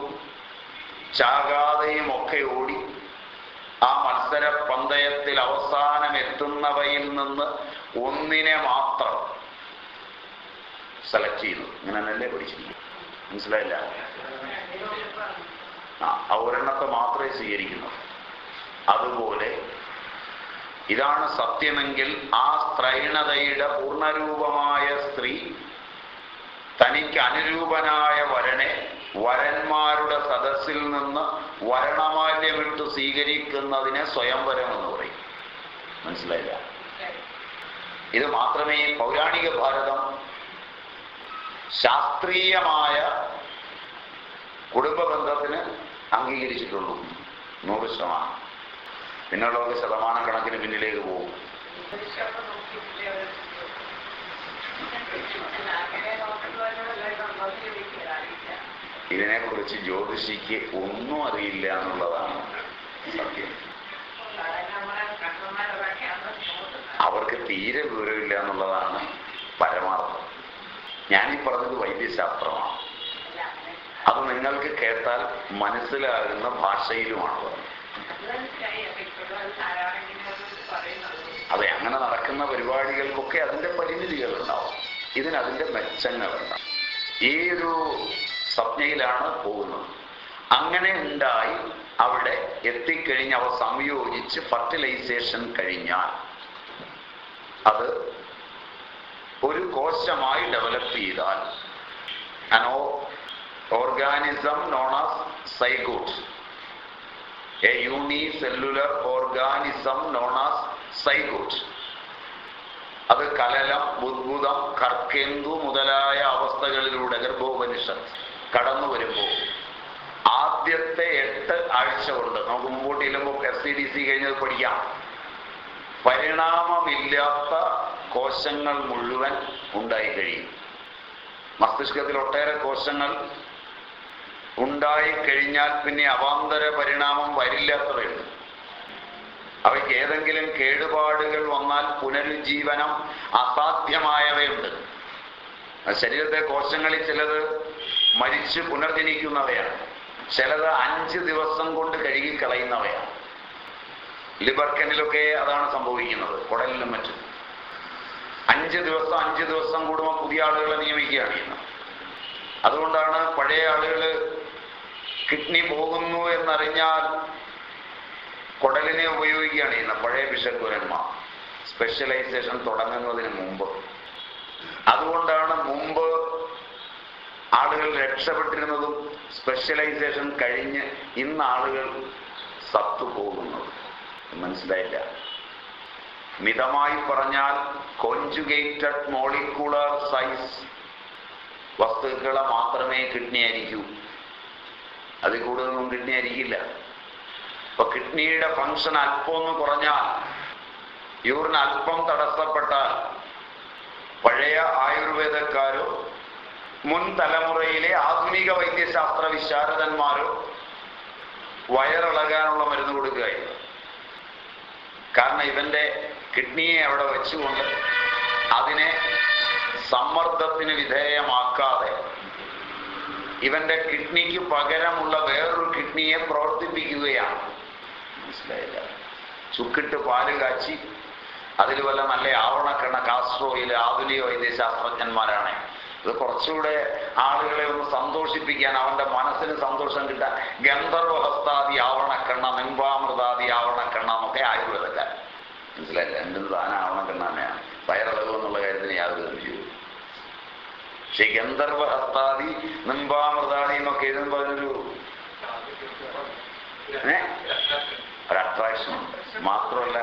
ചാകാതെയും ഒക്കെ ഓടി ആ മത്സര പന്തയത്തിൽ അവസാനം എത്തുന്നവയിൽ നിന്ന് ഒന്നിനെ മാത്രം സെലക്ട് ചെയ്യുന്നു. ഇങ്ങനെ തന്നെയല്ലേ പഠിച്ചിരിക്കും മനസ്സിലായില്ല ആ ഒരെണ്ണത്തെ മാത്രമേ സ്വീകരിക്കുന്നു. അതുപോലെ ഇതാണ് സത്യമെങ്കിൽ ആ സ്ത്രൈണതയുടെ പൂർണരൂപമായ സ്ത്രീ തനിക്ക് അനുരൂപനായ വരനെ വരന്മാരുടെ സദസ്സിൽ നിന്ന് വരണമാല്യമിട്ട് സ്വീകരിക്കുന്നതിനെ സ്വയംവരം എന്ന് പറയും. മനസ്സിലായില്ല? ഇത് മാത്രമേ പൗരാണിക ഭാരതം ശാസ്ത്രീയമായ കുടുംബ ബന്ധത്തിന് അംഗീകരിച്ചിട്ടുള്ളൂ. നൂറ് ശതമാനം. പിന്നുള്ളവർക്ക് ശതമാനം കണക്കിന് പിന്നിലേക്ക് പോകും. ഇതിനെക്കുറിച്ച് ജ്യോതിഷിക്ക് ഒന്നും അറിയില്ല എന്നുള്ളതാണ് സത്യം. അവർക്ക് തീരെ വിവരമില്ല എന്നുള്ളതാണ് പരമാർത്ഥം. ഞാനീ പറഞ്ഞത് വൈദ്യശാസ്ത്രമാണ്. അത് നിങ്ങൾക്ക് കേട്ടാൽ മനസ്സിലാകുന്ന ഭാഷയിലുമാണ് അതെ. അങ്ങനെ നടക്കുന്ന പരിപാടികൾക്കൊക്കെ അതിന്റെ പരിമിതികൾ ഉണ്ടാവും ഇതിന് മെച്ചങ്ങൾ മെച്ചങ്ങളുണ്ടാവും. ഈ ഒരു സ്വപ്നയിലാണ് പോകുന്നത്. അങ്ങനെ ഉണ്ടായി അവിടെ എത്തിക്കഴിഞ്ഞ് അവ സംയോജിച്ച് ഫർട്ടിലൈസേഷൻ കഴിഞ്ഞാൽ അത് ഒരു കോശമായി ഡെവലപ്പ് ചെയ്താൽ an organism known as zygote a unicellular organism known as zygote അത് കലലം ബുദ്ബുദം കർക്കേന്ദു മുതലായ അവസ്ഥകളിലൂടെ ഗർഭോപനിഷത്ത്. കടന്നു വരുമ്പോൾ ആദ്യത്തെ എട്ട് ആഴ്ച കൊണ്ട് നമുക്ക് മുമ്പോട്ട് ചെല്ലുമ്പോൾ എസ് സി ഡി സി കഴിഞ്ഞത് പഠിക്കാം. പരിണാമമില്ലാത്ത കോശങ്ങൾ മുഴുവൻ ഉണ്ടായി കഴിയും. മസ്തിഷ്കത്തിൽ ഒട്ടേറെ കോശങ്ങൾ ഉണ്ടായി കഴിഞ്ഞാൽ പിന്നെ അവാന്തര പരിണാമം വരില്ലാത്തവയുണ്ട് അവയ്ക്ക് ഏതെങ്കിലും കേടുപാടുകൾ വന്നാൽ പുനരുജ്ജീവനം അസാധ്യമായവയുണ്ട്. ശരീരത്തെ കോശങ്ങളിൽ ചിലത് മരിച്ച് പുനർജനിക്കുന്നവയാണ്. ചിലത് അഞ്ച് ദിവസം കൊണ്ട് കഴുകി കളയുന്നവയാണ് ലിബർക്കനിലൊക്കെ അതാണ് സംഭവിക്കുന്നത് കുടലിലും മറ്റും. അഞ്ച് ദിവസം അഞ്ച് ദിവസം കൂടുമ്പോൾ പുതിയ ആളുകളെ നിയമിക്കുകയാണ് ചെയ്യുന്നത്. അതുകൊണ്ടാണ് പഴയ ആളുകൾ കിഡ്നി പോകുന്നു എന്നറിഞ്ഞാൽ കുടലിനെ ഉപയോഗിക്കുകയാണ് ചെയ്യുന്നത്. പഴയ ബിഷപ്പുരന്മാർ സ്പെഷ്യലൈസേഷൻ തുടങ്ങുന്നതിന് മുമ്പ്. അതുകൊണ്ടാണ് മുമ്പ് ആളുകൾ രക്ഷപ്പെട്ടിരുന്നതും സ്പെഷ്യലൈസേഷൻ കഴിഞ്ഞ് ഇന്ന് ആളുകൾ സത്തു പോകുന്നത്. മനസ്സിലായില്ല? മിതമായി പറഞ്ഞാൽ കോഞ്ചുഗേറ്റഡ് മോളിക്കുലർ സൈസ് വസ്തുക്കളെ മാത്രമേ കിഡ്നി ആയിരിക്കൂ അതിൽ കൂടുതലൊന്നും കിഡ്നി ആയിരിക്കില്ല അപ്പൊ കിഡ്നിയുടെ ഫങ്ഷൻ അല്പം ഒന്ന് കുറഞ്ഞാൽ യൂറിന് അല്പം തടസ്സപ്പെട്ടാൽ പഴയ ആയുർവേദക്കാരോ മുൻ തലമുറയിലെ ആധുനിക വൈദ്യശാസ്ത്ര വിശാരദന്മാരോ വയറിളകാനുള്ള മരുന്ന് കൊടുക്കുകയായിരുന്നു. കാരണം ഇവന്റെ കിഡ്നിയെ അവിടെ വെച്ചുകൊണ്ട് അതിനെ സമ്മർദ്ദത്തിന് വിധേയമാക്കാതെ ഇവന്റെ കിഡ്നിക്ക് പകരമുള്ള വേറൊരു കിഡ്നിയെ പ്രവർത്തിപ്പിക്കുകയാണ്. മനസ്സിലായില്ല. ചുക്കിട്ട് പാൽ കാച്ചി അതിൽ വല്ല നല്ല ആവണക്കെണ്ണ കാസ്ട്രോയിൽ ആധുനിക വൈദ്യശാസ്ത്രജ്ഞന്മാരാണ് ഇത് കുറച്ചുകൂടെ ആളുകളെ ഒന്ന് സന്തോഷിപ്പിക്കാൻ അവന്റെ മനസ്സിന് സന്തോഷം കിട്ടാൻ ഗന്ധർവഹസ്താദി ആവണക്കെണ്ണ നിമ്പാമൃതാദി ആവണക്കെണ്ണ എന്നൊക്കെ ആയുർവേദക്കാർ. മനസ്സിലായില്ല? രണ്ടും താൻ ആവണക്കെണ്ണ തന്നെയാണ് വയറിളവ് എന്നുള്ള കാര്യത്തിന് യാതൊരു സംശയവും പക്ഷെ ഗന്ധർവഹസ്താദി നിമ്പാമൃതാദി എന്നൊക്കെ എഴുതുമ്പോൾ അതിനൊരു ഒരു അട്രാക്ഷൻ ഉണ്ട് മാത്രമല്ല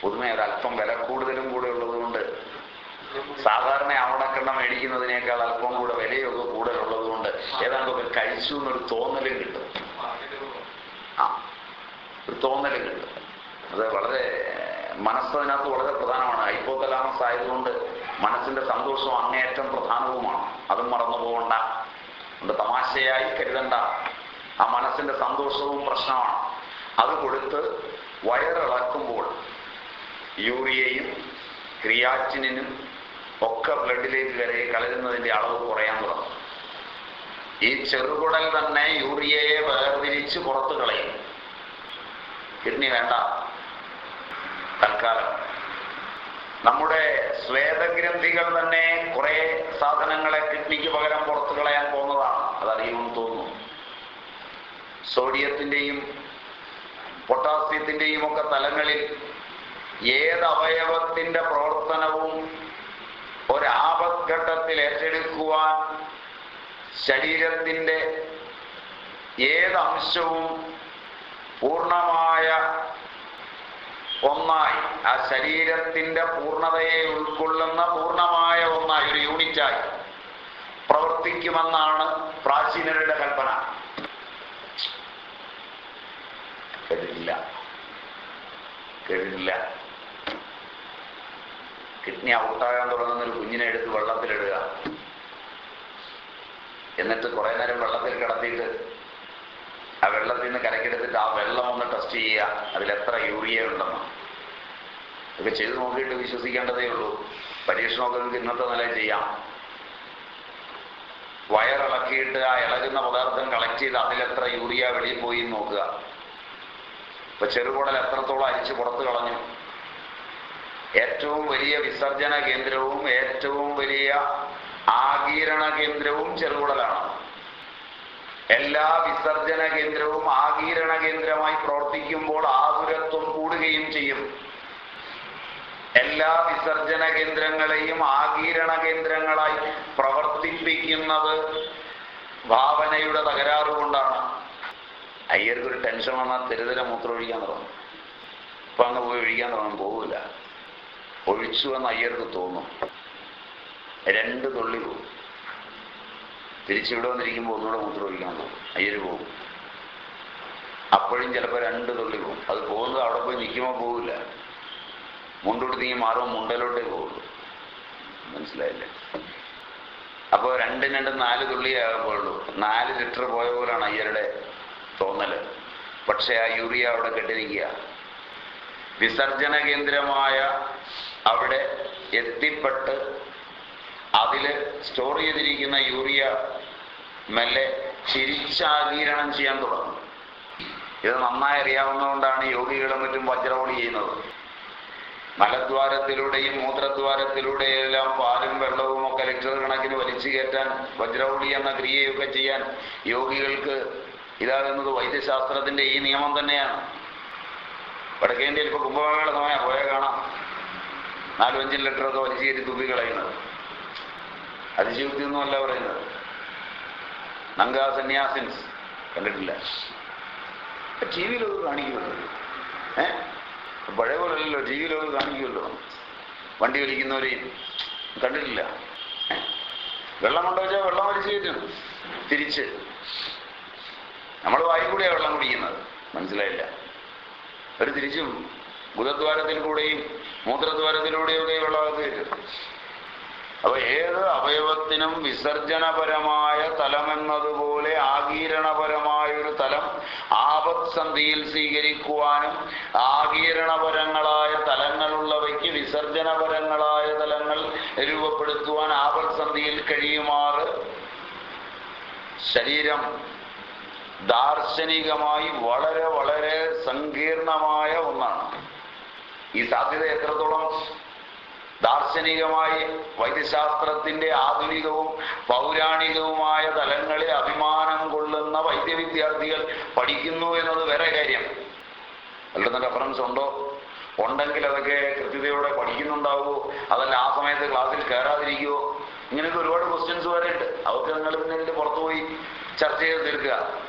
പുതുമ ഒരല്പം വില കൂടുതലും കൂടെ ഉള്ളതുകൊണ്ട് സാധാരണ ആവണക്കെണ്ണ മേടിക്കുന്നതിനേക്കാൾ അല്പം കൂടെ വിലയൊക്കെ കൂടുതലുള്ളത് കൊണ്ട് ഏതാണ്ടൊക്കെ കഴിച്ചു എന്നൊരു തോന്നലും കിട്ടും. ആ ഒരു തോന്നലും കിട്ടും. അത് വളരെ മനസ്സതിനകത്ത് വളരെ പ്രധാനമാണ്. ഹൈപ്പോതലാമസ് ആയതുകൊണ്ട് മനസ്സിന്റെ സന്തോഷവും അങ്ങേയറ്റം പ്രധാനവുമാണ്. അതും മറന്നു പോകണ്ട. അത് തമാശയായി കരുതണ്ട. ആ മനസ്സിന്റെ സന്തോഷവും പ്രശ്നമാണ്. അത് കൊടുത്ത് വയറിളക്കുമ്പോൾ യൂറിയയും ക്രിയാറ്റിനും ഒക്കെ ബ്ലഡിലേക്ക് കയറി കലരുന്നതിന്റെ അളവ് കുറയാൻ തുടങ്ങും. ഈ ചെറുകുടൽ തന്നെ യൂറിയയെ വേർതിരിച്ച് പുറത്തു കളയും. കിഡ്നി വേണ്ട. തൽക്കാലം. നമ്മുടെ സ്വേദഗ്രന്ഥികൾ തന്നെ കുറെ സാധനങ്ങളെ കിഡ്നിക്ക് പകരം പുറത്തു കളയാൻ പോകുന്നതാണ്. അതറിയുമെന്ന് തോന്നുന്നു. സോഡിയത്തിന്റെയും പൊട്ടാസ്യത്തിന്റെയും ഒക്കെ തലങ്ങളിൽ ഏത് അവയവത്തിന്റെ പ്രവർത്തനവും ഒരാപത്ഘട്ടത്തിൽ ഏറ്റെടുക്കുവാൻ ശരീരത്തിന്റെ ഏതംശവും അംശവും പൂർണമായ ഒന്നായി. ആ ശരീരത്തിന്റെ പൂർണതയെ ഉൾക്കൊള്ളുന്ന പൂർണമായ ഒന്നായി ഒരു യൂണിറ്റായി പ്രവർത്തിക്കുമെന്നാണ് പ്രാചീനരുടെ കൽപ്പന. കേട്ടിട്ടില്ല. കേട്ടിട്ടില്ല. കിഡ്നി ഔട്ടാകാൻ തുടങ്ങുന്ന ഒരു കുഞ്ഞിനെ എടുത്ത് വെള്ളത്തിലിടുക. എന്നിട്ട് കുറെ നേരം വെള്ളത്തിൽ കിടത്തിയിട്ട് ആ വെള്ളത്തിൽ നിന്ന് കരക്കെടുത്തിട്ട് ആ വെള്ളം ഒന്ന് ടെസ്റ്റ് ചെയ്യുക. അതിൽ എത്ര യൂറിയ ഉണ്ടെന്ന്. ഒക്കെ ചെയ്ത് നോക്കിയിട്ട് വിശ്വസിക്കേണ്ടതേ ഉള്ളൂ. പരീക്ഷണമൊക്കെ നിങ്ങൾക്ക് ഇന്നത്തെ നിലയിൽ ചെയ്യാം. വയറിളക്കിയിട്ട് ആ ഇളകുന്ന പദാർത്ഥം കളക്ട് ചെയ്ത് അതിൽ എത്ര യൂറിയ വെളിയിൽ പോയി നോക്കുക. ഇപ്പൊ ചെറുകുടൽ എത്രത്തോളം അരിച്ച് പുറത്തു കളഞ്ഞു. ഏറ്റവും വലിയ വിസർജന കേന്ദ്രവും ഏറ്റവും വലിയ ആകീരണ കേന്ദ്രവും ചെറുകുടലാണ്. എല്ലാ വിസർജന കേന്ദ്രവും ആകീരണ കേന്ദ്രമായി പ്രവർത്തിക്കുമ്പോൾ ആതുരത്വം കൂടുകയും ചെയ്യും. എല്ലാ വിസർജന കേന്ദ്രങ്ങളെയും ആകീരണ കേന്ദ്രങ്ങളായി പ്രവർത്തിപ്പിക്കുന്നത് ഭാവനയുടെ തകരാറ് കൊണ്ടാണ്. അയ്യർക്കൊരു ടെൻഷൻ വന്നാൽ തെരുതല മൂത്രം ഒഴിക്കാൻ തുടങ്ങും. ഇപ്പൊ അങ്ങ് പോയി ഒഴിക്കാൻ തുടങ്ങും പോകില്ല ഒഴിച്ചു എന്ന് അയ്യർക്ക് തോന്നും. രണ്ട് തുള്ളി പോകും തിരിച്ചിവിടെ വന്നിരിക്കുമ്പോൾ ഒന്നുകൂടെ മൂത്രം ഒഴിക്കാൻ പോകും അയ്യര് പോകും അപ്പോഴും ചിലപ്പോൾ രണ്ട് തുള്ളി പോകും അത് പോകുന്നത് അവിടെ പോയി നിൽക്കുമ്പോൾ പോകില്ല മുണ്ടുടുത്തേക്ക് മാറും മുണ്ടലോട്ടേ പോകുള്ളൂ മനസ്സിലായില്ലേ? അപ്പോൾ രണ്ടും രണ്ടും നാല് തുള്ളിയാകുമ്പോഴുള്ളൂ നാല് ലിറ്റർ പോയ പോലാണ് അയ്യരുടെ തോന്നൽ. പക്ഷേ ആ യൂറിയ അവിടെ കെട്ടി നിൽക്കുക. വിസർജന കേന്ദ്രമായ അവിടെ എത്തിപ്പെട്ട് അതിൽ സ്റ്റോർ ചെയ്തിരിക്കുന്ന യൂറിയ മെല്ലെ ചിരിച്ചാകീരണം ചെയ്യാൻ തുടങ്ങും. ഇത് നന്നായി അറിയാവുന്നതുകൊണ്ടാണ് യോഗികളും മറ്റും വജ്രവോളി ചെയ്യുന്നത്. മലദ്വാരത്തിലൂടെയും മൂത്രദ്വാരത്തിലൂടെയും എല്ലാം പാലും വെള്ളവും ഒക്കെ ലിറ്റർ കണക്കിന് വലിച്ചു കയറ്റാൻ വജ്രവോളി എന്ന ക്രിയയൊക്കെ ചെയ്യാൻ യോഗികൾക്ക് ഇതാകുന്നത് വൈദ്യശാസ്ത്രത്തിന്റെ ഈ നിയമം തന്നെയാണ്. വടക്കേന്ത്യയിൽ ഇപ്പൊ കുംഭമേള സമയം പോയാൽ കാണാം. നാലും അഞ്ചും ലിറ്ററൊക്കെ വലിച്ചേരി കയറ്റി തുപ്പി കളയുന്നത്. അതിശയോക്തി ഒന്നുമല്ല പറയുന്നത്. നങ്കാ സന്യാസിൻസ്. കണ്ടിട്ടില്ല. ടി വിയിലൊക്കെ കാണിക്കുമല്ലോ. ഏ? പഴയ പോലല്ലോ ടി വിയിലൊക്കെ കാണിക്കുമല്ലോ. വണ്ടി വലിക്കുന്നവരെയും. കണ്ടിട്ടില്ല? വെള്ളം കൊണ്ടുവച്ചാൽ വെള്ളം വലിച്ചു കയറ്റും. തിരിച്ച്. നമ്മൾ വായി കൂടിയാണ് വെള്ളം കുടിക്കുന്നത്. മനസ്സിലായില്ല. അവർ തിരിച്ചും ബുധദ്വാരത്തിൽ കൂടെയും മൂത്രദ്വാരത്തിലൂടെയൊക്കെ വെള്ളമകത്ത് കയറ്റും അപ്പൊ ഏത് അവയവത്തിനും വിസർജനപരമായ തലമെന്നതുപോലെ ആകീരണപരമായ ഒരു തലം ആപത്സന്ധിയിൽ സ്വീകരിക്കുവാനും ആകീരണപരങ്ങളായ തലങ്ങളുള്ളവയ്ക്ക് വിസർജനപരങ്ങളായ തലങ്ങൾ രൂപപ്പെടുത്തുവാൻ ആപത്സന്ധിയിൽ കഴിയുമാറ് ശരീരം ദാർശനികമായി വളരെ വളരെ സങ്കീർണമായ ഒന്നാണ്. ഈ സാധ്യത എത്രത്തോളം? ദാർശനികമായി വൈദ്യശാസ്ത്രത്തിന്റെ ആധുനികവും പൗരാണികവുമായ തലങ്ങളിൽ അഭിമാനം കൊള്ളുന്ന വൈദ്യവിദ്യാർത്ഥികൾ പഠിക്കുന്നു എന്നത് വേറെ കാര്യം. അല്ലെന്ന് റെഫറൻസ് ഉണ്ടോ? ഉണ്ടെങ്കിൽ അതൊക്കെ കൃത്യതയോടെ പഠിക്കുന്നുണ്ടാവുമോ അതല്ല ആ സമയത്ത് ക്ലാസ്സിൽ കയറാതിരിക്കുമോ ഇങ്ങനെയൊക്കെ ഒരുപാട് ക്വസ്റ്റ്യൻസ് വരെ ഉണ്ട് അതൊക്കെ നിങ്ങൾ പിന്നെ ഇതിന്റെ പുറത്തു പോയി ചർച്ച ചെയ്ത് തീർക്കുക.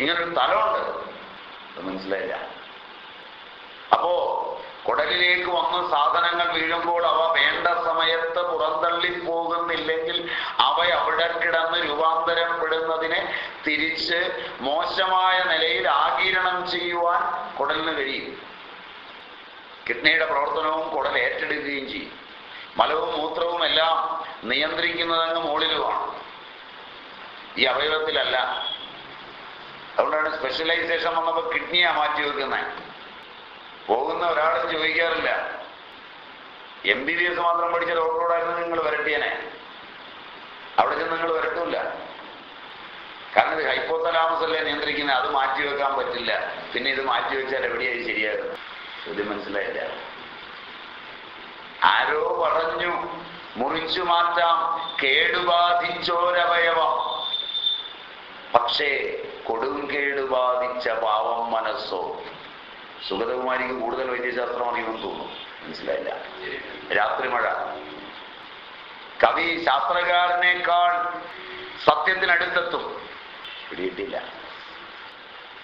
ഇങ്ങനൊരു തലമുണ്ട് മനസ്സിലായില്ല. അപ്പോ കുടലിലേക്ക് വന്ന് സാധനങ്ങൾ വീഴുമ്പോൾ അവ വേണ്ട സമയത്ത് പുറന്തള്ളി പോകുന്നില്ലെങ്കിൽ അവ അവിടെ കിടന്ന് രൂപാന്തരപ്പെടുന്നതിനെ തിരിച്ച് മോശമായ നിലയിൽ ആകിരണം ചെയ്യുവാൻ കുടലിന് കഴിയും. കിഡ്നിയുടെ പ്രവർത്തനവും കുടൽ ഏറ്റെടുക്കുകയും ചെയ്യും. മലവും മൂത്രവും എല്ലാം നിയന്ത്രിക്കുന്നതങ്ങ് മുകളിലുമാണ്. ഈ അവയവത്തിലല്ല. അതുകൊണ്ടാണ് സ്പെഷ്യലൈസേഷൻ വന്നപ്പോൾ കിഡ്നിയാ മാറ്റി വെക്കുന്നത് പോകുന്ന ഒരാളും ചോദിക്കാറില്ല. എം ബി ബി എസ് മാത്രം പഠിച്ച ഡോക്ടറോടായിരുന്നു നിങ്ങൾ വരട്ടിയനെ. അവിടെ ചെന്ന് നിങ്ങൾ വരട്ടില്ല. കാരണം ഇത് ഹൈപ്പോത്തലാമസ് അല്ലേ നിയന്ത്രിക്കുന്നത് അത് മാറ്റി വെക്കാൻ പറ്റില്ല. പിന്നെ ഇത് മാറ്റി വെച്ചാൽ എവിടെയായി ശരിയാകും ഇത് മനസ്സിലായില്ല. ആരോ പറഞ്ഞു മുറിച്ചു മാറ്റാം കേടുബാധിച്ചോരവയവം. പക്ഷേ കൊടുങ്കേട് ബാധിച്ച പാവം മനസ്സോ സുഗതകുമാരിക്ക് കൂടുതൽ വൈദ്യശാസ്ത്രം അറിയുമെന്ന് തോന്നുന്നു. മനസ്സിലായില്ല. രാത്രി മഴ. കവി ശാസ്ത്രകാരനേക്കാൾ സത്യത്തിനടുത്തെത്തും. പിടിയിട്ടില്ല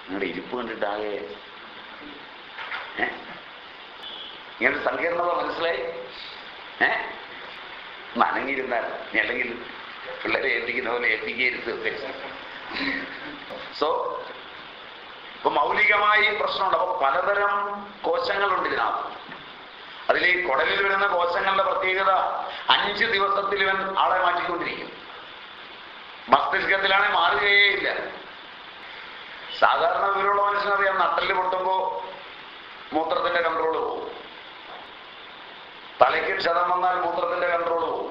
നിങ്ങളുടെ ഇരിപ്പ് കണ്ടിട്ടാകെ ഇങ്ങനെ സങ്കീർണത മനസ്സിലായി? ഏ? നനങ്ങിയിരുന്നാൽ അല്ലെങ്കിൽ പിള്ളേരെ ഏൽപ്പിക്കുന്ന പോലെ ഏൽപ്പിക്കരുത് സോ ഇപ്പൊ മൗലികമായി പ്രശ്നമുണ്ട്. അപ്പൊ പലതരം കോശങ്ങളുണ്ട് ഇതിനകത്ത്. അതിൽ കുടലിൽ വരുന്ന കോശങ്ങളുടെ പ്രത്യേകത അഞ്ച് ദിവസത്തിൽ ഇവൻ ആളെ മാറ്റിക്കൊണ്ടിരിക്കും. മസ്തിഷ്കത്തിലാണെ മാറുകയേ ഇല്ല സാധാരണ വിവരമുള്ള മനുഷ്യനറിയാം നട്ടൽ പൊട്ടുമ്പോ മൂത്രത്തിന്റെ കൺട്രോൾ പോകും തലയ്ക്ക് ക്ഷതം വന്നാൽ മൂത്രത്തിന്റെ കൺട്രോൾ പോകും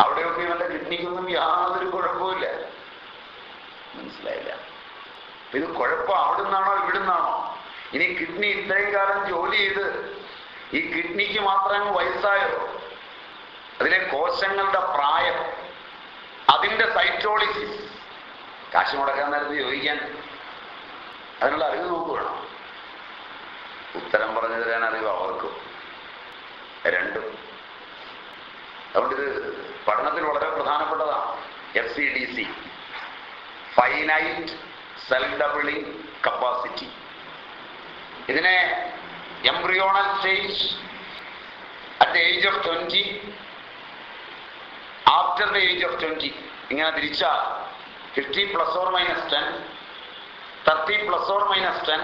അവിടെയൊക്കെ ഇവന്റെ കിഡ്നിക്കൊന്നും യാതൊരു കുഴപ്പമില്ല മനസ്സിലായില്ല. ഇത് കുഴപ്പം അവിടെ നിന്നാണോ ഇവിടെ നിന്നാണോ ഇനി കിഡ്നി ഇത്രയും കാലം ജോലി ചെയ്ത് ഈ കിഡ്നിക്ക് മാത്രം വയസ്സായോ? അതിലെ കോശങ്ങളുടെ പ്രായം അതിന്റെ സൈറ്റോളിസിസ്. കാശ് മുടക്കാൻ നേരത്ത് ചോദിക്കാൻ. അതിനുള്ള അറിവ് നോക്ക് വേണം. ഉത്തരം പറഞ്ഞു തരാൻ അറിവ് അവർക്കും. രണ്ടും. അതുകൊണ്ട് ഇത് പഠനത്തിൽ വളരെ പ്രധാനപ്പെട്ടതാണ്. F C D C finite cell doubling capacity ഇതിനെ embryonal stage at age of twenty after the age of twenty ഇങ്ങനെ തിരിച്ചാൽ fifty plus or minus ten thirty plus or minus ten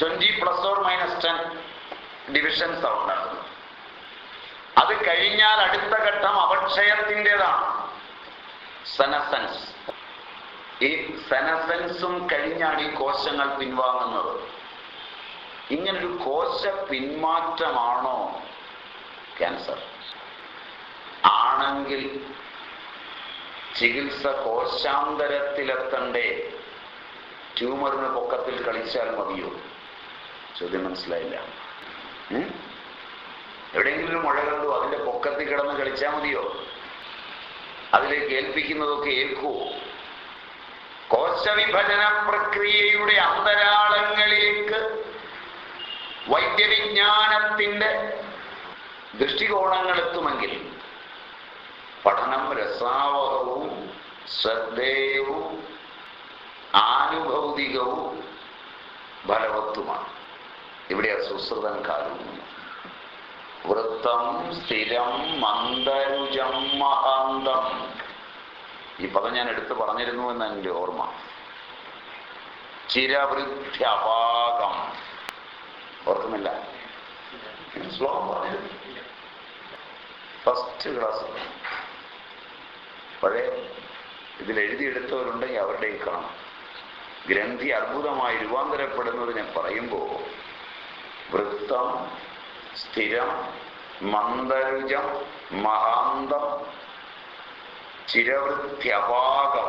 twenty plus or minus ten divisions ഉണ്ടാക്കുന്നത്. അത് കഴിഞ്ഞാൽ അടുത്ത ഘട്ടം അപക്ഷയത്തിന്റെതാണ് senescence ഈ സെനസെൻസും കഴിഞ്ഞാണ് ഈ കോശങ്ങൾ പിൻവാങ്ങുന്നത്. ഇങ്ങനൊരു കോശ പിന്മാറ്റമാണോ? ക്യാൻസർ. ആണെങ്കിൽ ചികിത്സ കോശാന്തരത്തിലെത്തണ്ടേ? ട്യൂമറിന് പൊക്കത്തിൽ കളിച്ചാൽ മതിയോ? ചോദ്യം മനസ്സിലായില്ല? എവിടെയെങ്കിലും മുഴ കണ്ടു അതിന്റെ പൊക്കത്തിൽ കിടന്ന് കളിച്ചാൽ മതിയോ? അതിലേക്ക് ഏൽപ്പിക്കുന്നതൊക്കെ ഏൽക്കുവോ? കോശവിഭജന പ്രക്രിയയുടെ അന്തരാളങ്ങളിലേക്ക് വൈദ്യവിജ്ഞാനത്തിന്റെ ദൃഷ്ടികോണങ്ങൾ എത്തുമെങ്കിൽ പഠനം രസാവഹവും ശ്രദ്ധേയവും ആനുഭൗതികവും ഫലവത്തുമാണ്. ഇവിടെ സുശ്രുതൻ കാലുന്നു വൃത്തം സ്ഥിരം മന്ദരുജം മഹാന്തം. ഈ പദം ഞാൻ എടുത്തു പറഞ്ഞിരുന്നു എന്ന് എന്റെ ഓർമ്മ ചിരവൃദ്ധ്യപാകം ഓർക്കുന്നില്ല? ശ്ലോകം പറഞ്ഞിരുന്നു. ഫസ്റ്റ് ക്ലാസ് പഴയ ഇതിൽ എഴുതിയെടുത്തവരുണ്ടെങ്കിൽ അവരുടെ കാണാം. ഗ്രന്ഥി അത്ഭുതമായി രൂപാന്തരപ്പെടുന്നത് ഞാൻ പറയുമ്പോൾ വൃത്തം സ്ഥിരം മന്ദരുജം മഹാന്തം ചിരവൃത്യപാകം.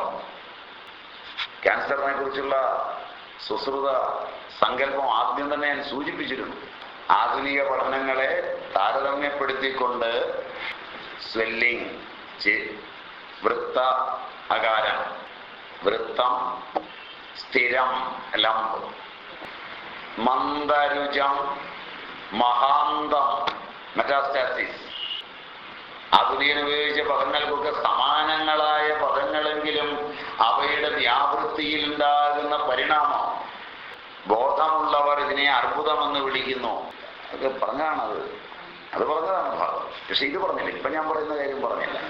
ക്യാൻസറിനെ കുറിച്ചുള്ള സുശ്രുത സങ്കല്പം ആദ്യം തന്നെ ഞാൻ സൂചിപ്പിച്ചിരുന്നു. ആധുനിക പഠനങ്ങളെ താരതമ്യപ്പെടുത്തിക്കൊണ്ട് സ്വെല്ലിംഗ് വൃത്ത അകാരം വൃത്തം സ്ഥിരം എല്ലാം മന്ദരുജം മഹാന്തം മെറ്റാസ്റ്റാസിസ് ആധുനികൻ ഉപയോഗിച്ച പദങ്ങൾക്കൊക്കെ സമാനങ്ങളായ പദങ്ങളെങ്കിലും അവയുടെ വ്യാവൃത്തിയിൽ ഉണ്ടാകുന്ന പരിണാമം. ബോധമുള്ളവർ ഇതിനെ അർബുദമെന്ന് വിളിക്കുന്നു. അതൊക്കെ പറഞ്ഞാണത് അത്. പറഞ്ഞതാണ് ഭാഗം. പക്ഷെ ഇത് പറഞ്ഞില്ല. ഇപ്പൊ ഞാൻ പറയുന്ന കാര്യം പറഞ്ഞില്ല.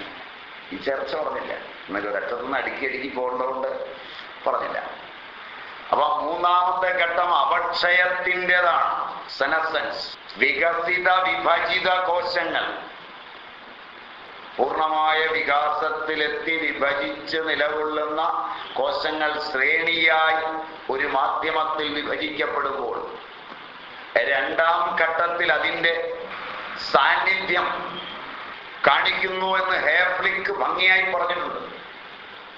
ഈ ചർച്ച പറഞ്ഞില്ല. എന്നൊക്കെ ഒരറ്റത്തുനിന്ന് അടുക്കി അടുക്കി പോകേണ്ടതുകൊണ്ട് പറഞ്ഞില്ല. അപ്പൊ മൂന്നാമത്തെ ഘട്ടം അപക്ഷയത്തിന്റെതാണ്. സെനസൻസ് വികസിത വിഭജിത കോശങ്ങൾ. പൂർണമായ വികാസത്തിലെത്തി വിഭജിച്ച് നിലകൊള്ളുന്ന കോശങ്ങൾ ശ്രേണിയായി ഒരു മാധ്യമത്തിൽ വിഭജിക്കപ്പെടുമ്പോൾ രണ്ടാം ഘട്ടത്തിൽ അതിന്റെ സാന്നിധ്യം കാണിക്കുന്നു എന്ന് ഹേഫ്ലിക്ക് ഭംഗിയായി പറഞ്ഞിട്ടുണ്ട്.